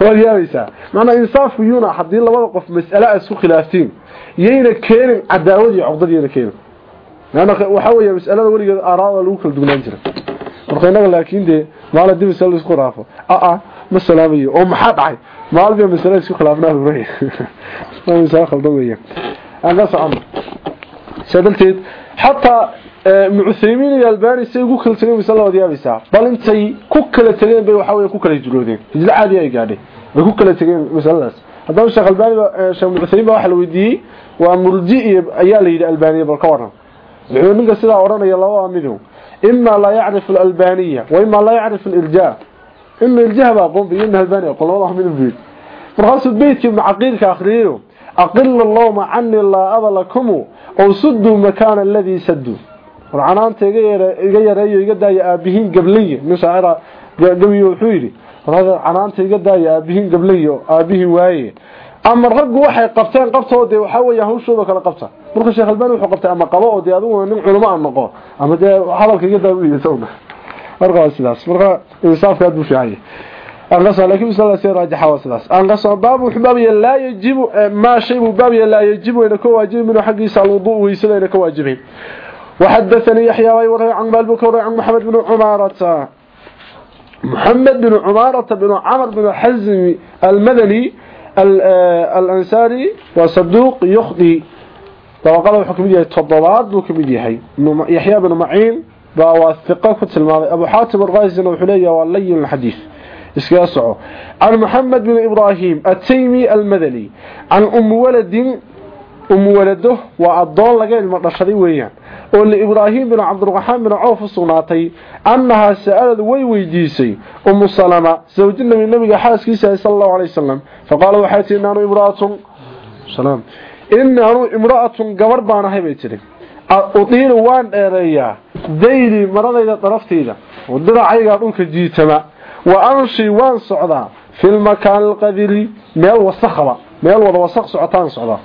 waad yaabaysaa macnaa insaafku yuna haddii labada qof mas'ale aad isku khilaaftiin yayna keenin cadaawad iyo cugdad yayna keenin laana waxa weeye mas'alada weligeed aaraada lagu kala dugnaan jira marka inaga laakiin dee maala dib mas'alo isku khilaafo aa ma salaamayo oo maxaa dhacay maal bay mas'alo isku khilaafnaa waa mas'alo khaldan weeye aan Uthaymeen iyo Albani say ugu kala tageen wada yaabaysaa. Bal intay ku kala tageen bay waxa weeye ku kala jiroodeen hijra caadi ay gaadhay. Bay ku kala tageen mas'aladaas. Haddaba sheekh albani sheekh mucusaymin baa waxa la weydiiyey waa murji ayaa la yidhi albaniya bal ka waran. Wuxuu ninka sidaa odhanaya labada midow. Ima laa yacrifu alalbaniya wa ima laa yacrifu alirjaa ina irjaha baa aqoon biyo ina albani aqoon labada midab buu markaasuu beydkii ibnu caqiilka akhriyayo aqila allahuma cani laa aba lakumu ow suduu makaana aladii war canaanta iga yareeyo iga daaya aabihiin gableye nin shaacira gabiyo wuxuu yidhi canaanta iga daaya aabihiin gableye aabihiin waaye. Ama raggu waxay qabteen qabtoodee waxaa weeye hawshooda kala qabta. Marka sheekh albani wuxuu qabtay ama qabo oo dee adigu nin culamo aan noqo. Ama dee hadalka iga daa u yidhi marka sidaas. Marka insaafka aad buu fiican yahay. Anqasoo laakiin si raajixa waa sidaas. Anqasoo baabu wuxuu baabiya laa yajibu maa shay baabiya laa yajibu ina ka waajibi minhu xaggiisa alwuduu weysada ina ka waajibayn وحدثني يحيى ويوري عن مالك ويوري عن محمد بن عمارة. محمد بن عمارة بن عمر بن حزم المدني الأنساري وصدوق يخطي. وقال حكم دي التضبات وكم دي يحيى بن معين وثقة كتل الماضي أبو حاتم الغازي وحلية واللي الحديث. اسكاسعه عن محمد بن إبراهيم التيمي المدني. عن أم ولد umu walado waa addoon laga ilmo dhashaday weeyaan. Oo liibraahiim binu cabdiraxmaan binu coof u sugnaatay annahaa sa'alad way weydiisay umu salama sawjinabi nabiga xaaskiisa sal allahu alay wasalam faqaala waxay tihi inaanu imraatun. In anuu imra'atun gabarh baan ahay bay tihi udiilu waan dheereeyaa dayli maradayda daraftayda diracaygaa dhulka jiitama wa anshi waan socdaa fi lmakaani alqadili meel wasaqaba meel wada wasaq socotaan socdaa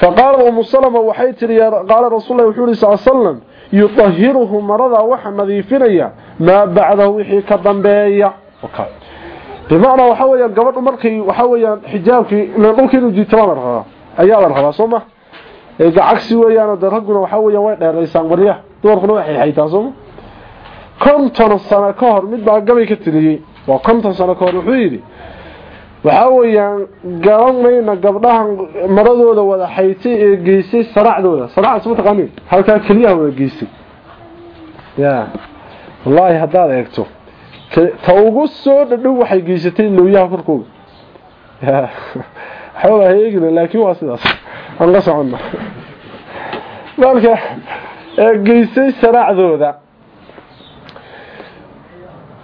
faqaalat umu salama waxay tidhi qaala rasuul lahi wuxuu ihi sal slam yuطahiruhu maradaa waxa nadiifinaya maa bacdahu wixii ka dambeeya bimacnaa waxaa weyaan gabadhu markay waxaa weyaan xijaabkii dhulka inuu diitobaa la rabaa ayaa la rabaa soo ma gacagsi weeyaano de ragguna waxaa weeyaan way dheeraysaan barya dumarkuna way xayxaytaa sooma konton sano ka hor midbaa gabay ka tiriyey waa konton sano ka hor wuxuu waxaa weeyaan garanayna gabdhahan maradooda wada xaytay ee geysay saracdooda saracda soo taqaaniin. Halkaa keliyaha wada geysay ya wallaahi haddaad eegto ta ugu soo dhadhow waxay geysatay looyaha korkooda ya waxbaa heegina laakiin waa sidaas. Aan la soconna. Marka geysay saracdooda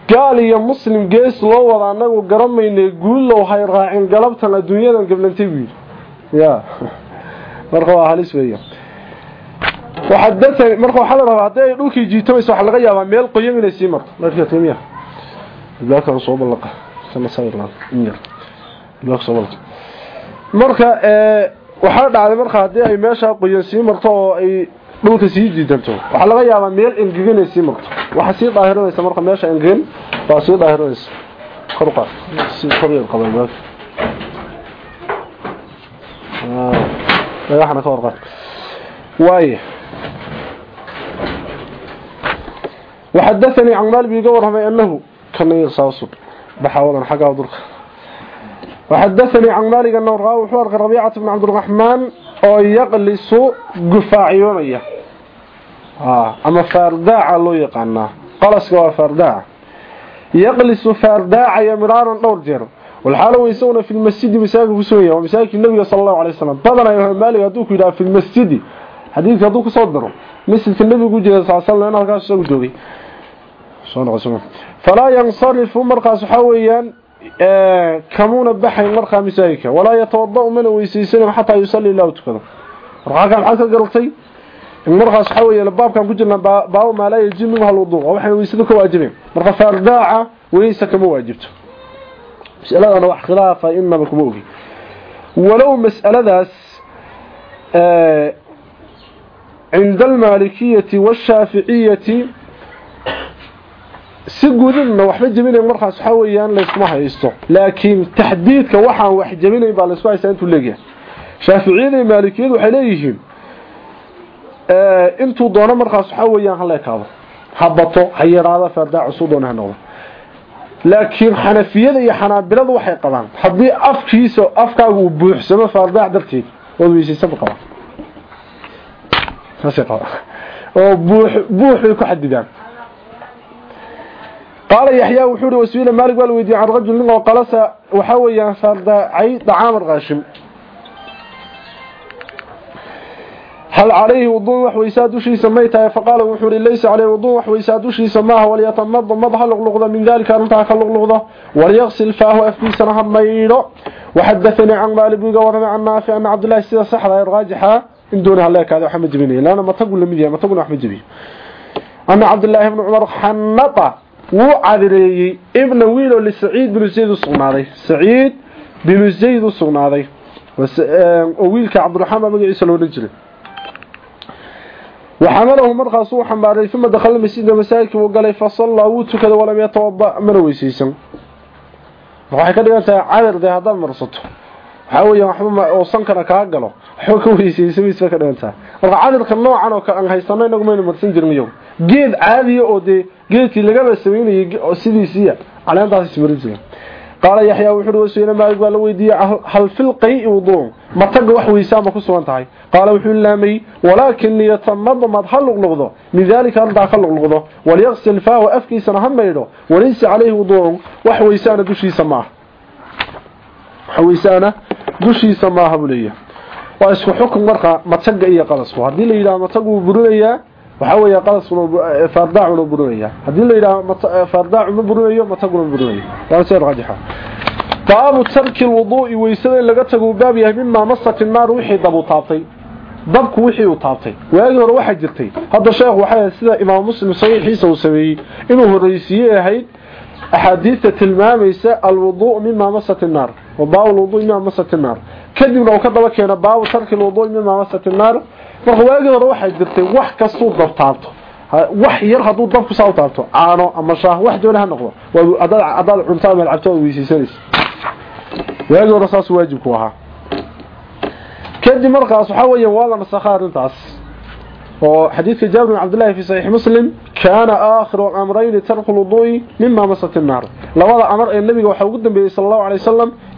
gaal iyo muslim gees loo wada anagu garamaynay guulow hay raacin galabtan adduunyadan gablantay buu ya. <laughs> Marka waa halis weeyo. Waxadatani marka waxa la rabaa haday dhulkii jiitamayso waxa laga yaabaa meel qoyan inay sii marto. Marka timiya ilaakan soo balaqa sama sayran inyar ilaak soo balaqa marka ee waxa dhacday marka haddii ay meesha qoyan sii marto ay dhulka sii jiidanto waxa laga yaabaa meel engegan ay sii marto waxa sii daahiranaysa marka meesha engegan waa sii daahiranaysa korqa si koriyay qabay baak ah waxana ka warqad وايه وحدثني عن مال بيقول رحمه أنه كان يصاصر بحاولا حقا ودرك وحدثني عن مالك أنه رأى وحوار ربيعة بن عبد الرحمن أو يقلس قفاعيونية آه. Ah, ama faardaaca loo yaqaanaa qalaska waa faardaaca yaqlisu faardaacaya midhaaran dhowr jeer. Walxaalow isaguna filmasjidi masaajidka kusugan yahay waa masaajidkii nabiga sala allahu calay wasalam badanaya maalig hadduu ku yidhaha filmasjidi xadiidka hadduu ku soo daro. Masjidka nabigu jira sala slam in halkaas isagu joogay. Falaa yansarifu markaas waxaa weeyaan eh, kamuuna baxayn markaa masaajidka. Walaa yatawadau mana weysaysanin xataa yusallii ilaa u tukado. Markaa maxaad markaas waxa weeye baabkan ku jirna baabo maalaya jimigu hal wudu waxa weysada ka waajibin marka fardaaca weysa kama waajibto. Mas'aladana wax khilaafa inaba kuma ogi. Walow mas'aladaas ee cinda almalikiyati waashaaficiyati si gudubna waxba jebinay markaas waxa weeyaan la isma haysto. Laakiin taxdiidka waxaan wax jebinay baa la isku haystaa intuu leeyahay shaaficiyada iyo maalikiyadu waxay leeyihiin intuu doono markaas waxa weeyaan hala ekaado habato ha yaraada fardaa cusub doona ha laakiin xanafiyada iyo xanaabiladu waxay qabaan. Haddii afkiisa afkaagu uu buuxsamo faardaac darteed waad weysaysanba qabaan. Saasay qabaan. Oo buux buux bay ku xadidaan. Qaala yaxyaa wuxuu ihi wasuila maalig waa la weydiiyey can rajul nin oo hal calayhi wuduun wax weysaa dushiisa may tahay faqaala wuxuu hi laysa caleyhi wuduun wax weysaa dushiisa maaha walyatamada mad ha luqluqda min daalika arrintaa ka luqluqda walyaqsil faahu afkiisana ha maydho waxadaanii can maalibga warana can naafi ana cabdilahi sida saxda ee raajixa in doonaha leekaada waxma jebinaya lana matagu la mid yahay mataguna waxma jebiyo ana cabdilaahi bni cumar xanaa wuu cadireeyey ibna wiiloo lisaciid binu zayd u sugnaaday saciid binu zayd u sugnaaday oo wiilka cabdiraxmaan وحمله مرخص وحماره ثم دخل المسجد مساجد وقال فصلى وتكد ولم يتوضا من ويسيسن waxay ka dhigantaa cadarde haddaad marsato waxaa weya waxba oo sankana kaa galo waxba ka weysaysamaysa ka dhigantaa marka cadarka noocan oo aan haysano inagu maynu marsan jirin iyagu geed caadiya oo dee geedkii lagaba sameynayay sidiisiya caleentaas ismarin jiren qaala yaxyaa wuxuuhi wasuila maalig baa la weydiiyey hal fil qay'i wuduun? Mataga wax weysaama ku sugan tahay? Qaala wuxuu laamay walaakin liyatammadmad ha luqluqdo min daalika ardaa ka luqluqdo walyaqsil faahu afkiisana ha maydho walaysa calayhi wuduun wax weysaana dushiisa maaha wax dushiisa maaha buu leeyahay. Isku xukun marka mataga iyo qalasku. Haddii la yidhaha matagu wuu burinayaa waxaa weeya qalaskuna fardaacuna burinaya. Haddii la yidhaha fardaacu ma burinayo mataguna burinayo waa sida raajixa baabu tarki lwuduu'i weysada in laga tago baab yahay mimaa masati naar wixii dabu taabtay. Dabku wixii uu taabtay. Waagii hore waxaa jirtay. Hadda sheekhu waxay sida imaam muslim saxiixiisa uu sameeyey inuu horreysiiyey ahayd axaadiidta tilmaamaysa alwuduu'u mimaa masati naar wa baabu lwuduu'i mimaa masati naar kadibna uu ka daba keena baabu tarki lwuduu'i mimaa masati naar marka waagii hore waxay jirtay wax kastuu dab taabto. Wax yar hadduu dabku saa u taabto. Caano ama shaah wax doona ha noqdo. Hadaad cunto ama cabto aad weysaysanaysa. Waagii hore saas waajibku ahaa. Kadib markaas waxaa weeya waa la nasakha arrintaas. Oo xadiidka jaabir bin cabdillahi fi saxiix muslim kaana aakhiru amrayni tarku lwuduu'i mima masat innaar labada amar ee nebiga waxaa ugu dambeeyey sala allahu alay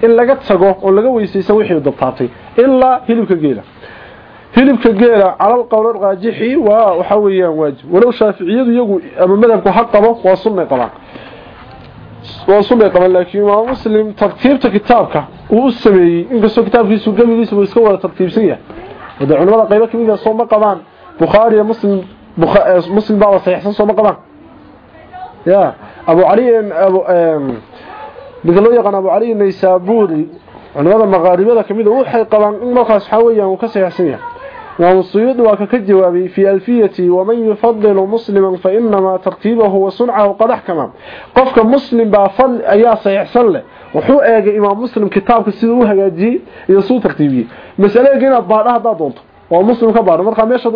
in laga tago oo laga weysaysan wixii dabtaabtay ilaa hilibka geela hilibka geela calal qowl raajixi waa waxa weeyaan waajib. Walow shaaficiyadu iyagu ama madhabku ha waa sunnay qabaan. Waa sunnay qabaan laakiin imaam muslim tartiibta kitaabka uu u sameeyey inkastoo kitaabkiisu gebigiisa uu iska wada tartiibsan yahay. Wada culimada qaybo ka mid ah soo ma qabaan. Bukhaari muslim muslim baa saxiixsan soo ma qabaan? Ya abu cali abu mid yaqaan abu cali naysaburi culimada maqaaribada ka mid ah waxay qabaan in markaas waxa uu ka saxiixsan yahay إمام السيود وكك جوابي في ألفيتي ومن يفضل مسلما فإنما ترتيبه وصنعه قد أحكم قفك مسلم بفضل أيا سيحسن له وحو أيجا إمام مسلم كتابك سيدوها جي يسو ترتيبي مسألة جينا بعدها دا دونت ومسلم كبار مرخا ميشا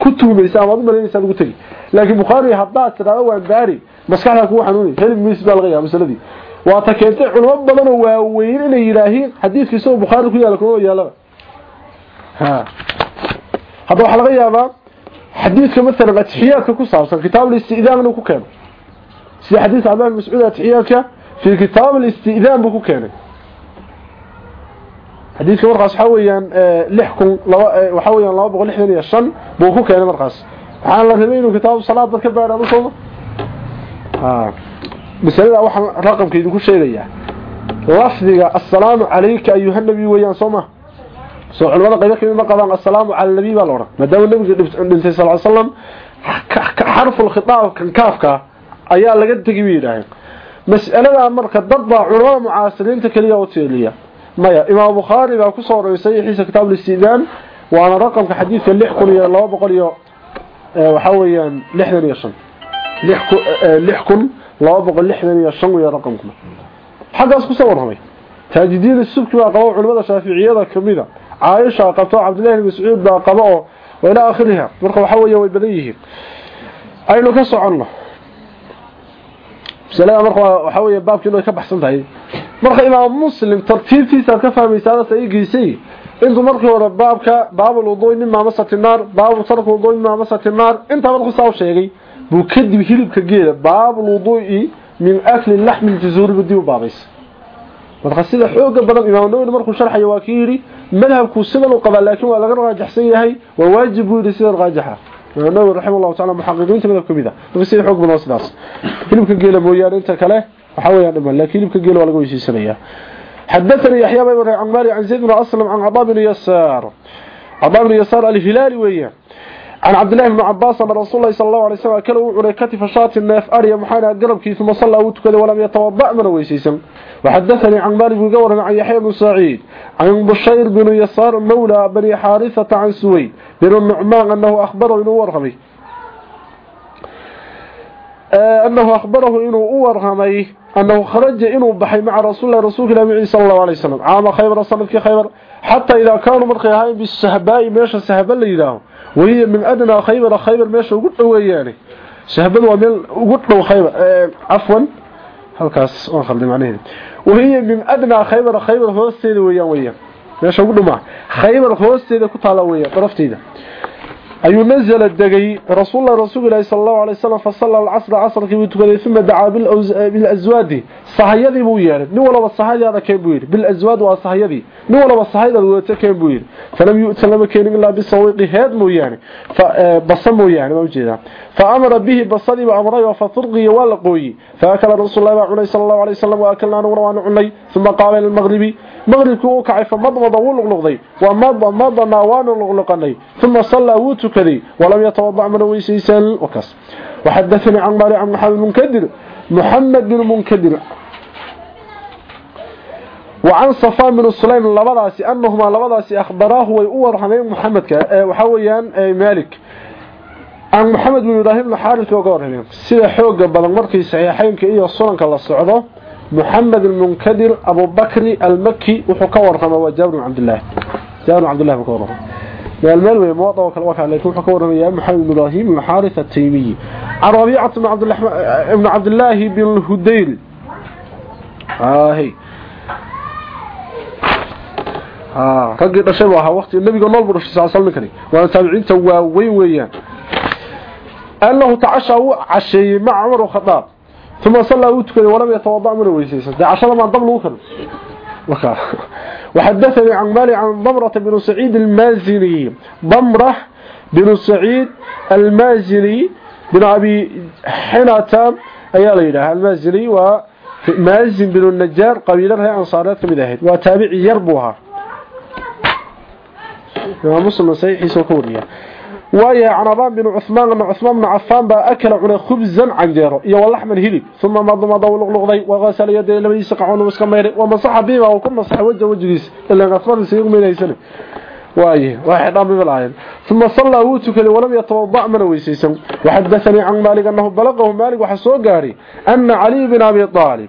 كتب ميسا وضم لينيسا لغو تجي لكن بخاري حداد تدعو وانباري مسكحها كو حنوني هل ميسبا الغيها مسألة دي واتكينتي علماء بدن واوين إلى إلهي حديث كيسو بخاري كو يالكو يالبا ها hadda waxaa laga yaabaa xadiidka maalan atixiyaadka ku saabsan kitaab listi'daan inuu ku keeno sida xadiidka cabdulahi mascuud atixiyaadka fii kitaab listi'daan buu ku keenay. Xadiidka markaas waxaa weeyaan eh, lix eh, weeyaan laba boqol lixdan iyo shan buu ku keenay markaas. Waxaana la rabay inuu kitaabu salaad dad ka baadha ah, markooda masalada waxaan raqamka idinku sheegayaa. Lafdiga assalaamu calayka ayuha nabi weeyaan soo maa soo culimada qaybo ka mid ma qabaan assalaamu cala nabi baa la odhan maadaama nabiga dhintay sal slam xarful khitaab kan kaafka ayaa laga tegi bay yidhaaheen mas'alada marka dad baa culimada mucaasiriinta keliya u tiiliya maya imaam bukhaari baa ku soo horeysay xiisa kitaab listidaan waana raqamka xadiidka lix kun iyo laba boqol iyo waxaa weeyaan lixdan iyo shan lix kun laba boqol lixdan iyo shan weya raqamkuna xaggaas ku soo warramay taajidiin subki baa qabo culimada shaaficiyada kamida caaisha qabto cabdullahi ibn mas'uud baa qabo oo ila akhiriha. Marka waxa way badan yihiin. Aynu ka soconno. Salaam marka waxa weeye baabkiinu ka baxsantahay marka imaam muslim tartiibtiisa ka fahmaysaa geysay intu markii hore baabka baabul wuduu'i min maamasati nar baabul sarfu wuduu'i min maamasati nar inta markuu soo sheegay buu kadib hilibka geela baabul wuduu'i min akli lahm al-jazur buu baabis marka sida xooga badan imaam nawawi markuu sharxayo waa kii yiri madhabku sida loo qaba laakiin waa laga raajaxsan yahay waa waajib buu yiri sida raajaxa nawawi raximahullahu ta'ala muhaqiqiinta midab kamida marka sida xoog badan sidaas hilibka geela mooyaan inta kale waxa weeyaan dhiman laakiin hilibka geela waa laga weysiisanaya حدثني يحيى بن عن مالي عن زيد بن أسلم عن عطاء بن يسار عطاء بن يسار الهلالي وياه عن عبد الله بن عباس أن رسول الله صلى الله عليه وسلم كانوا عري كتف شات الناف أريا محانا قرب ثم صلى وتكذا ولم يتوضأ من ويسيسا وحدثني عن مالك بن قور عن يحيى بن سعيد عن بشير بن يسار مولى بني حارثة عن سويد بن النعمان أنه أخبره إنه ورغمي آه أنه أخبره إنه ورغمي أنه خرج إنه بحي مع رسول الله رسول الله صلى الله عليه وسلم عام خيبر صنف في خيبر حتى إذا كانوا مرخيهاين بالسهباء ميشا السهباء اللي يداهم وهي من أدنى خيبر خيبر ميشا وقلت وياني سهباء ومن وقلت خيبر آه عفوا halkaas oo khalday macnaheedu wahiya min adna khaybar khaybar hoosteeda weeyaan weeyaan meesha ugu dhumaa khaybar hoosteeda ku taala weeyaan darafteeda ayuu nazala degay rasuulullah rasuulullaahi sallallahu alayhi wasallam fa salla al-asr asrki uu tukaday thumma da'a bil azwadi sahayadii buu yeeray nin walba sahayada keen buu yeeray bil azwad waa sahayadii nin walba sahayada wata keen buu yeeray falam yu'talama keenin illa bi sawiqi heed mooyaane fa basam mooyaane ma ujeeda fa amara bihi basadi wa amray wa faturqi wa la qooyi fa akala rasuulullaahi sallallahu alayhi wasallam wa akalna wa cunay thumma qaala al maghribi maghribku uu kacay fa madmada wuu luqluqday wa madda madana waanu luqluqanay thumma salla wuu tukaday ولم يتوضع من ويسيسان وكس وحدثني عن مالي عن محمد بن منكدر محمد بن منكدر وعن صفان بن سليم لبداسي انهما لبداسي اخبراه ويؤور حمين محمد وحويان مالك عن محمد بن ابراهيم الحارث وقورهم سيده خوغ بدن markii saxiixaynka iyo sunanka la socdo محمد المنكدر ابو بكر المكي wuxuu ka warramay waa Jabir ibn Abdullah Jabir ibn Abdullah ka warramay مال وي موضع وكل وكا لكن وحكى ورمي محمد بن ابراهيم بن حارث التيمي عن ربيعه بن عبد الله ابن عبد الله بن الهديل اه هي اه رجل دشay waxa waqti nabiga nool buu dhashay sallallahu alayhi wasallam taabiciinta waa weyn weeyaan annahu ta'asha cashay ma'a Umar al-Khattab thumma salla wutkada wala yatawadda min waysiisa da'ashada ma dab lagu karo وكا وحدثني عن مالي عن ضمرة بن سعيد المازني ضمرة بن سعيد المازني بن أبي حنة أيها ليلة المازني ومازن بن النجار قبيلة أنصارات كمدهد وتابع يربوها مسلم سيحي سوكوريا ويا عنبان بن عثمان بن عثمان بن عفان با اكل عنا خبزا عنجيرو iyo walxman hilib thumma madmada wluqluqday waghasal yaday labadiisa qacoon iska meeray wa masaxa biba oo kuma sax wajiga wajigiis ila qasban si ugu meelaysan waaye waxa dhamay balaayan thumma salla wutukali walam yatawadda min waysiisan وحدثني عن مالك انه بلغه مالك waxa soo gaari ان علي بن ابي طالب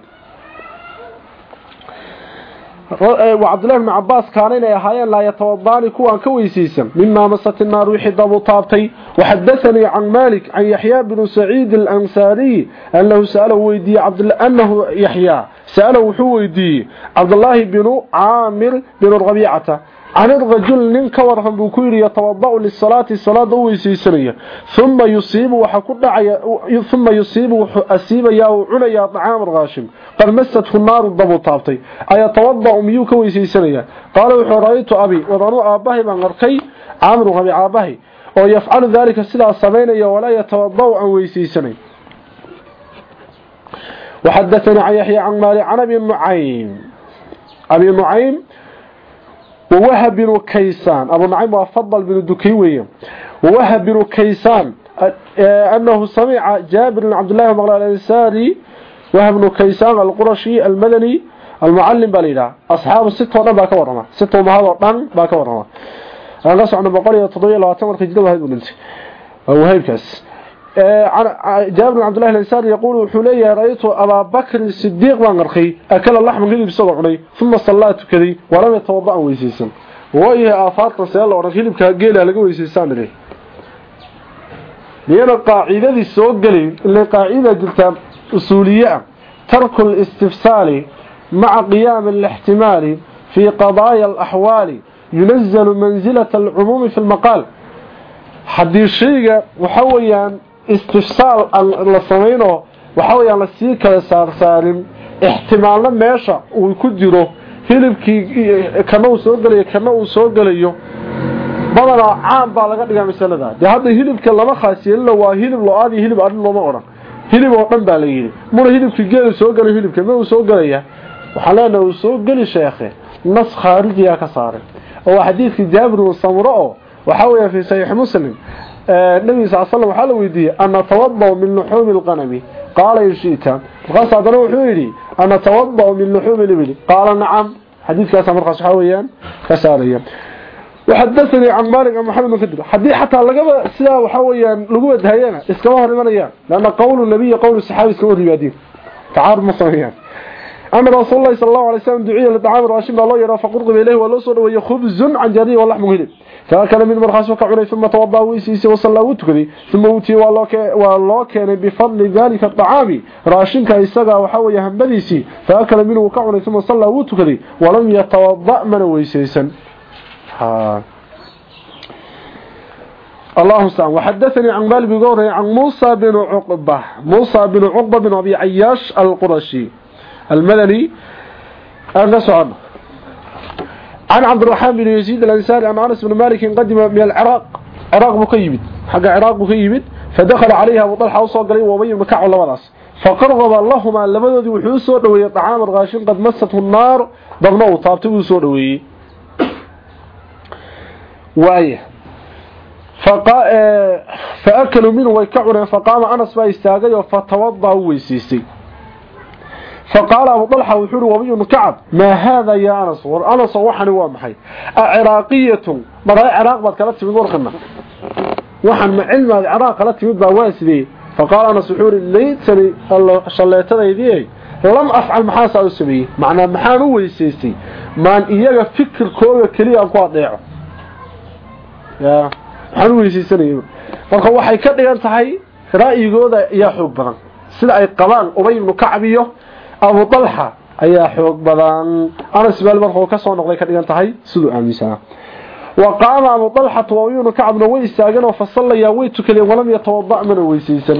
cabdulahi bni cabaas kaana inay ahaayeen laa yatawadani kuwaan ka weysaysan. Mimaa masati naar wixii dabu taabtay. Waxadaanii can maalik can yaxyaa binu saciid alansaariy anahu salahu weydiiye anahu yaxyaa sa'alahu wuxuu weydiiyey cabdulaahi binu caamir binu rabiicata. عن الرجل نين كورفن بو كيري يتوضأ للصلاة الصلاة ويسيسنيا ثم يصيب وحا كدعيا ثم يصيب وحو اسيبيا وعنيا طعام الغاشم. قد مسته النار ضبو طابتي. اي توضا ميو كويسيسنيا قال وحو رايت أبي وضروا آباهي بان اركي عامر ابي آباهي. oo yafcalu dalika sidaa sameynaya walaa yatawadau aan weysiisanayn وحدثنا عن يحيى عن مالي عن أبي النعيم. أبي النعيم ووهب بن كيسان أبو نعيم وفضل بن دكيوية ووهب بن كيسان أنه سمع جابر بن عبد الله بن الأنساري وهب بن كيسان القرشي المدني المعلم بالإله أصحاب الستة ورنا باك ورنا ستة ومهاد ورنا باك ورنا أنا قصع أنه بقرية تضيع لها تمر خجدة وهيد jaabir bn cabdullahi alansaari yaquulu wuxuu leeyahay ra-ytu abaa bakrin sidiiq baan arkay akala laxman hilib isagoo cunay uma sallaa tukaday walam yatawaba an weysaysan. Waayahay aafaartan see la odhan hilibkaa geelaa laga weysaystaan dhili miyana qaacidadii soo gelay ila qaacida jirta usuuliye ah tarku listifsaali maca qiyaami alixtimaali fii qadaaya alaxwaali yunazalu mansilata alcumuumi fi lmaqaal haddii istifsaal la samayno waxa weeyaan la sii kala saar saarin ihtimaalna meesha uu ku jiro hilibkii kana uu soo galayo kana uu soo galayo badanaa caan baa laga dhigaa masalada. Dee hadda hilibka lama khaasiyelina waa hilib lo'aad iyo hilib adhin looma odhan hilib oo dhan baa la yidhi. Muna hilibka geelu soo gelay hilibka ma uu soo gelaya? Waxaan leenahay uu soo geli sheekhe. Nas khaarijiyaa ka saaray. Oo waa xadiidkii jaabir bin samuro oo waxaa weeya fi saxiix muslim nabiga sal slam waxaa la weydiiyey an natawadaw min luxuumi lqanami qaala in shi'ta markaas haddana wuxuu yidhi an natawadaw min luxuumi libili qaala nacam xadiidkaasa markaas waxaa weeyaan ka saaraya وحدثني عن مالك عن محمد بن كدر حديث حتى لقب سدا waxa weeyaan lagu wadahayana iskama hor imanayaan lana qowlu nabiy qowlu saxaabi iskama hor yimaadeen tacaarud masameeyaan أما رسول الله صلى الله عليه وسلم دعية لطعام راشم الله يرى فقرق إليه ولو صلى وهي خبز عن جري واللحم هلب فأكل من مرخص وكعلي ثم توضى ويسيسي وصلى وتكذي ثم أوتي والله كان بفضل ذلك الطعام راشم كيساقا وحاوي همبديسي فأكل منه وكعلي ثم صلى وتكذي ولم يتوضأ من ويسيسا ها اللهم استعان وحدثني عن مالك بن عن موسى بن عقبة موسى بن عقبة بن أبي عياش القرشي المدني أنا سعد عن عبد الرحمن بن يزيد الأنساري عن أنس بن مالك قدم من العراق عراق مكيبت حق عراق مكيبت فدخل عليها وطلحة وصوق لي وبي مكع لبداس فقرغب اللهما لبدودي وحو سو دوي طعام الغاشين قد مسته النار ضمنه طابته سو دوي وايه فقا فاكلوا منه ويكعوا فقام انس با استاغي فتوضا ويسيسي فقال ابو طلحه وحور وبي بن كعب ما هذا يا انس ور انس وحن waa maxay عراقيه maray عراق baad kala timid warqana waxan ma cilmaad عراق kala timid baa waasidii فقال انس وحور ليتني الله شليتadaydii lam afcal maxaa saa u sameeyey macnaa maxaan u weysaystay maan iyaga fikirkooda keliya ku adeeco yaa maxaan u weysaysanaya marka waxay ka dhigan tahay ra'yigooda ayaa xoog badan sida ay qabaan ubay ibnu kacb iyo abu talxa ayaa xoog badan anas bal markuu ka soo noqday ka dhigan tahay siduu aaminsanaa وقام أبو طلحة وأبي كعب نوي استاغن وفصل يا ويتك ولم يتوضأ من ويسيسا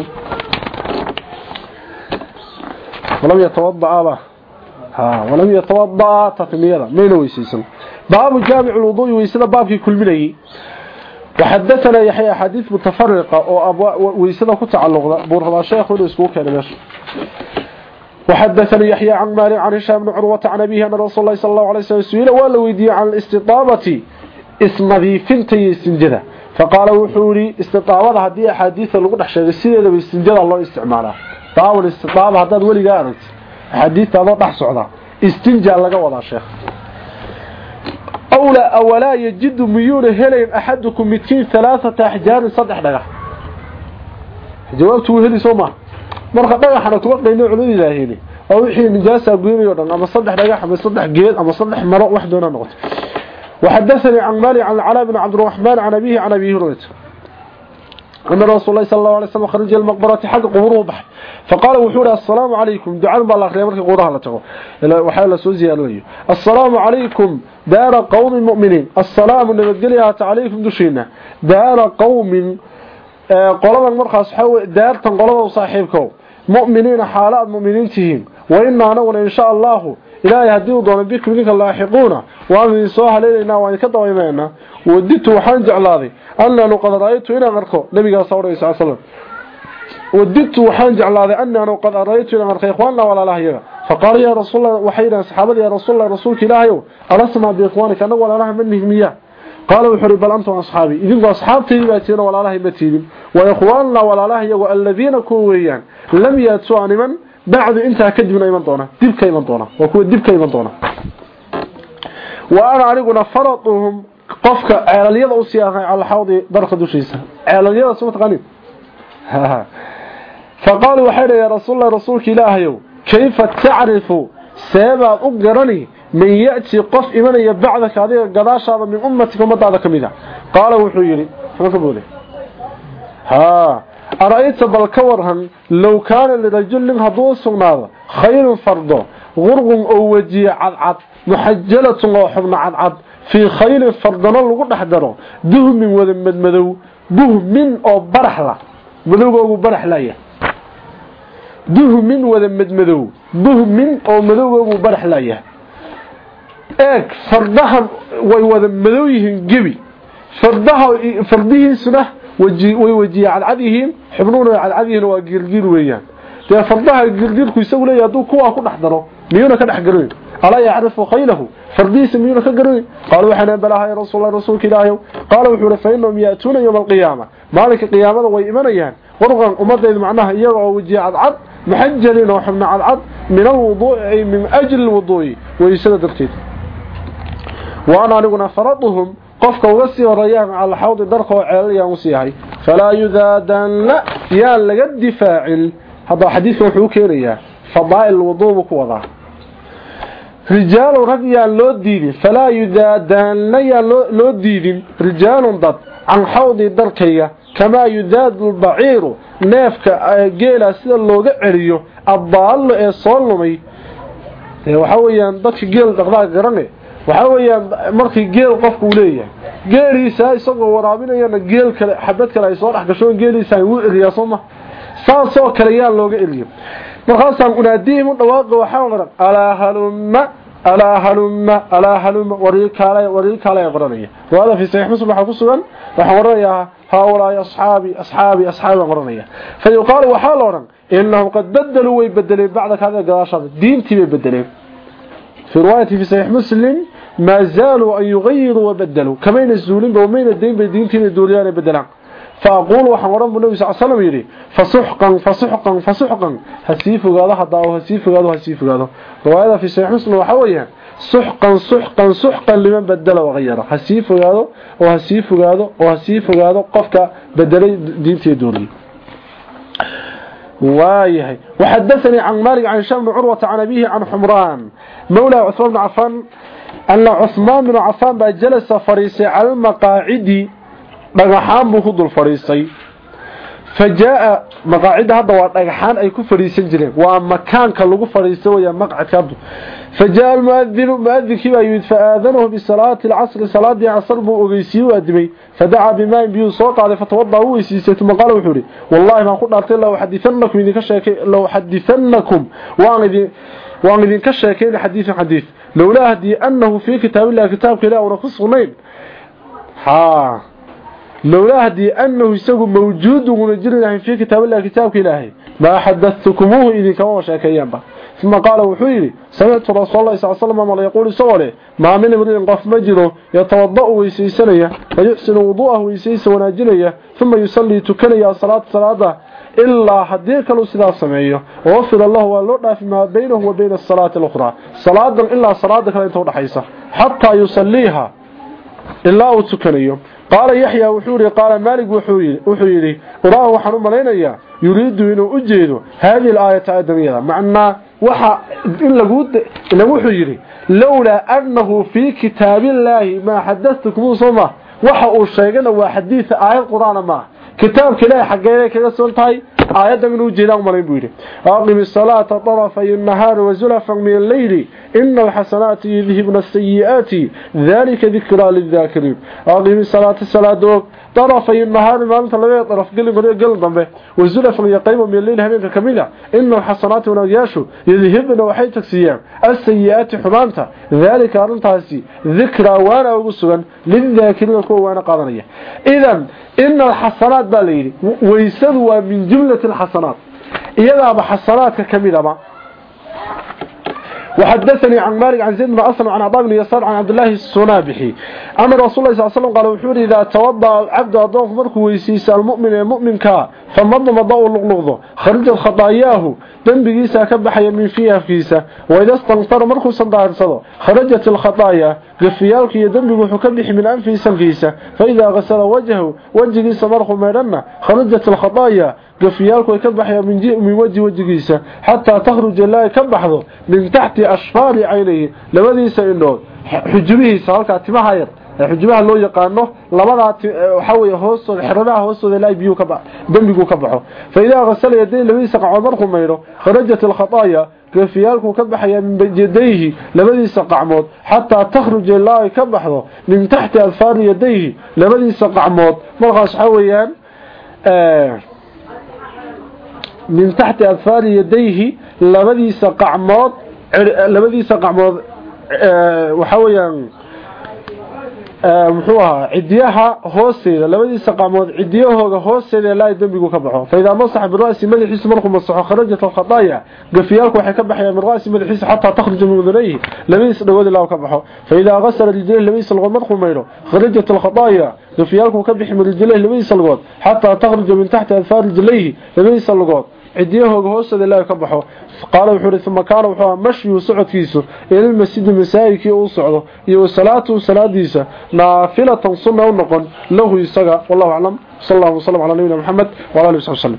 ولم يتوضأ أبا ها ولم يتوضأ تثميرا من ويسيسا باب جامع الوضوء ويسنا بابك كل منه وحدثنا يحيى حديث متفرقة ويسنا كتعلق بورها شيخ ونسكو كان ماشي وحدثني يحيى عن مالك عن هشام بن عروة عن أبيه أن رسول الله صلى الله عليه وسلم سئل ولا ويدي عن الاستطابة اسم ذيفنتي السنجدة فقال وحوري استطابة هذه أحاديث اللي قد أحشى السنجدة بالسنجدة الله استعمالها طاول الاستطابة هذا ولي قارت حديث هذا تحصع ذا استنجى لك وضع شيخ أولى أولا يجد ميون هلين أحدكم متين ثلاثة أحجار صدح دقح جوابته هلي سوما marka dhagaxna kuma qayno culud ilaahayni oo wixii nijaasa guunayo dhan ama saddex dhagax ama saddex geed ama saddex maro wax doona noqoto وحدثني عن مالي عن العلاء بن عبد الرحمن عن أبيه عن أبيه هريرة أن رسول الله صلى الله عليه وسلم خرج المقبرة حق قبره بحر فقال وحوري السلام عليكم دعاء بالله خير مركي قبرها لتغو وحال سوزي ألوي السلام عليكم دار قوم المؤمنين السلام نبدلها عليكم دشينا دار قوم قلبا مرخص دار تنقلبا mu'miniina xaalo aad mu'miniin tihiin. Wa inna anaguna insha allahu ilaahay haddii uu doono bikum idinka laaxiquuna waanu idin soo haleynaynaa waan idinka dabaymaynaa waditu waxaan jeclaaday annaa luqad ra'aytu inaan arko nabigaa sawray sal slam waditu waxaan jeclaaday annaa luqad ra'aytu inaan arko ikhwaanna walaalaha iyaga faqaala yaa rasuulla waxay yidhahan saxaabada yaa rasuulla rasuulka ilaahayow alasmaa biikhwaanika annagu walaalaha ma nihmiyaa qaala wuxuu ihi bal antum asxaabii idinku asxaabtaydi baa tihiin walaalahay ma tiidin wa ikhwaanuna walaalaha iyagu aladiina kuwa weeyaan lam yaadsuu aan iman bacdu intaa kadibna iman doona dibka iman doona waa kuwa dibka iman doona wa ana aniguna faraduhum qofka ceelalyada u sii ahay cala xawdi darka dushiisa ceelalyadaas mataqanin faqaaluu waxay dhahe yaa rasuullahi rasuulka ilaahayow kayfa tacrifu seebaad man ya'ti qof imanaya bacdaka adiga gadaashaada min ummatika ummadaada ka mid a qaala wuxuu yidhi haa ara-ayta bal ka warhan low kaana lirajulin hadduu u sugnaado khayrun fardo qurqun oo wejiye cadcad muxajalatun oo xubno cadcad fii khayrin fardano lagu dhex daro duhmin wada madmadow buhmin oo baraxla madowgoogu baraxlaya duhmin wada madmadow buhmin oo madowgoogu baraxlaya ايك فردها وي ومدويهم جبي فردها فردهم سنه وي على عليهم حبرون على عليهم وغيرغير ويان ده فردها غيرغير كيسو ليا دو كو اكو دخدرو ميونا كدخغري الا يعرف خيله فردي سميونا كغري قالوا وحنا يا رسول الله رسول الله قالوا وحنا فين مياتون يوم القيامه مالك القيامه وي امنيان ورقن امته معناها ايغو على عدعد محجلين وحنا عدعد من الوضوء من أجل الوضوء ويسدد ارتيته horeeyaan cala xawdi darka oo ceelayaan u siihay falaa yudaadanna yaan laga difaacin hadda xadiidkan wuxuu keenayaa fadaa'il wuduubu ku wadaa rijaalun rag yaan loo diidin falaa yudaadanna yaan loo diidin rijaalun dad can xawdi darkayga kamaa yudaadu lbaciiru neefka geela sida looga celiyo addaallo ee soo lumay waxaa weeyaan dadka geel dhaqdaa garane waxaa weeyaan markii geel qofku leeyahay geeliisa isagoo waraabinayana geel kale xabad kale ay soo dhex gasho geeliisa ay u eriyaa sooma saasoo kale yaa looga eriyo. Markaasaan unaadiihim u dhawaaqi waxaa oran alaa halumma alaa halumma alaa halumma wariikaale qoranaya. Riwaayada fi sahih muslim waxa ku sugan? Waxa qoranayaa haawalaay asxaabi asxaabi asxaabi qoranaya. Fa yuqaalu waxa la oran innahum qad badalu way bacda kada gadaashada diintii في رواية في صحيح مسلم ما زالوا أن يغيروا وبدلوا كما ينزلون ومين الدين بدينتين الدوليان بدلان فأقول وحورا النبي صلى الله عليه وسلم يري فسحقا فسحقا فسحقا هسيف هذا حتى هسيف هذا هسيف هذا رواية في صحيح مسلم وحويا سحقا سحقا سحقا لمن بدل وغير هسيف هذا وهسيف هذا وهسيف هذا قفك بدل دينتي الدولي وايهي. وحدثني عن مالك عن هشام بن عروة عن أبيه عن حمران. مولى عثمان بن عفان. أن عثمان بن عفان جلس فريسي على المقاعد. dhagaxaan buu ku hadda waa dhagaxaan ay ku fariisan jireen. Waa makaanka lagu fariisto weeyaa maqcadka hadda. Fajaa almuadin muadinkii baa yimid faadanahu bisalaati alcasri salaadii casr buu ogeysiiyey u adimay fadacaa bimaa biyuu soo qaaday fatawada u weysiisay tuma qaala wuxuu ihi wallahi baan ku dhaartay law xadithanakum idinka sheekay law xadithanakum waan idin waan idinka sheekayn xadiisan xadiis lowlaa haddii annahu fii kitaabillahi kitaabka ilaah mawlaa haddii annahu isagu mawjuudu una jiri lahayn fii kitaabillahi kitaabka ilaahay maa xadahtumuuhu idinkama sheekeeyaanba uma qaala wuxuu yidhi samictu rasuulallahi sal slam mal yaquul isagoo leh maa min imri'in qof ma jiro yatawada'u weysaysanaya fayuxsinu wuduu'ahu weysaysa wanaajinaya uma yusallii tukanaya asalaata salaada ilaa haddii kaluu sidaas sameeyo wafira lahu waa loo dhaafi maa baynahu wa bayna asalaati alukhraa. Salaadan ilaa salaada kale inta udhaxaysa xataa yusaliiha ilaa uu tukanayo qaala yaxya wuxuu yidhi qaala maalig wuxuu yidhi uraa waxaan u malaynayaa yuriidu inuu u jeedo haadihi alaayata aadamiyada macnaa waxa in lagu wuxuu yidhi lowlaa annahu fii kitaabillaahi maa xadatukum soma waxa uu sheegana waa xadiid aayad qur'aana maaha kitaabka ilaahay xageynay kaga sugan tahay aayadda inuu jeeda umalayn buu yidhi aqimi salaata tarafay nahaar wa zulafan min al-layl in al-hasanati yudhibna as-sayyi'ati dhalika dhikra lidh-dhakirin aqimi salaata salaadog طرفي النهار ما انت طرف قلب قلب دمبه وزلف اليقيم من الليل هم كميلا ان الحصنات والياش يذهبن وحي تكسيان السيئات حبانتا ذلك ارنتاسي ذكرى وأنا وغسغن للذاكرين كو وأنا قادنيا اذا إن الحصنات بالليل. ويسد من جملة الحصنات iyadaaba حصنات kamidaba وحدثني عن مالك عن زيد بن أسلم عن عطاء بن يسار عن عبد الله السنابحي. أن رسول الله صلى الله عليه وسلم قال وحور إذا توضى عبد أضوف مركو ويسيس المؤمن المؤمن كا. فمضى مضى ولقلقضه خرجت خطاياه ذنبيسا كبح من فيها فيسا. وإذا استنصر مركو صدارسده خرجت الخطايا. غفيالك يا ذنبي كبح من انفيسا فيسا فإذا غسل وجهه وجهيسا مرخو ميرنا خرجت الخطايا. غفيالك كبخيا من جي من وجه وجهيسا. حتى تخرج الله كبخده من تحت أشفار عينيه. لبديسا انه حجريسا سألك timaha yar xujubaha loo yaqaano labadaa waxa weeye hoostooda xiradaha hoostooda ilaa biyuu ka dambigu ka baxo. Fa idaa ghasala yadayhi labadiisa qacmood markuu maydho kharajat alkhataaya gafiyaalku ka baxaya min yadayhi labadiisa qacmood xataa takhruja ilaa ay ka baxdo min taxti adfaari yadayhi labadiisa qacmood markaas waxa weeyaan min taxti adfaari yadayhi labadiisa qacmood labadiisa qacmood waxa weeyaan muxuu ahaa cidiyaha hoosteeda labadiisa qacmood cidiyahooga hoosteeda ilaa dambigu ka baxo. Fa idaa masaxa bira'si madaxiisa markuu masaxo kharajat alkhataaya gafiyaalku waxay ka baxayaan min ra'si madaxiisa xataa takhruja min udunayhi labadiisa dhagood ilaa ka baxo. Fa idaa qasala rijlayhi labadiisa lugood markuu maydho kharajat alkhataaya gafiyaalku ka bixi min rijlayhi labadiisa lugood xataa takhruja min taxti adfaar rijlayhi labadiisa lugood cidiyahooga hoosteeda ilaa ka baxo. Qaala wuxuu yidhi uma kaana wuxuu ahaa mashyu socodkiisu ilalmasjidi masaajidkii uu socdo iyo salaatuhu salaadiisa naafilatan sunna u noqon lahu isaga. Wallahu aclam. Sal allahu wasalam calaa nabiyina maxamed wala alihi wasabi wslam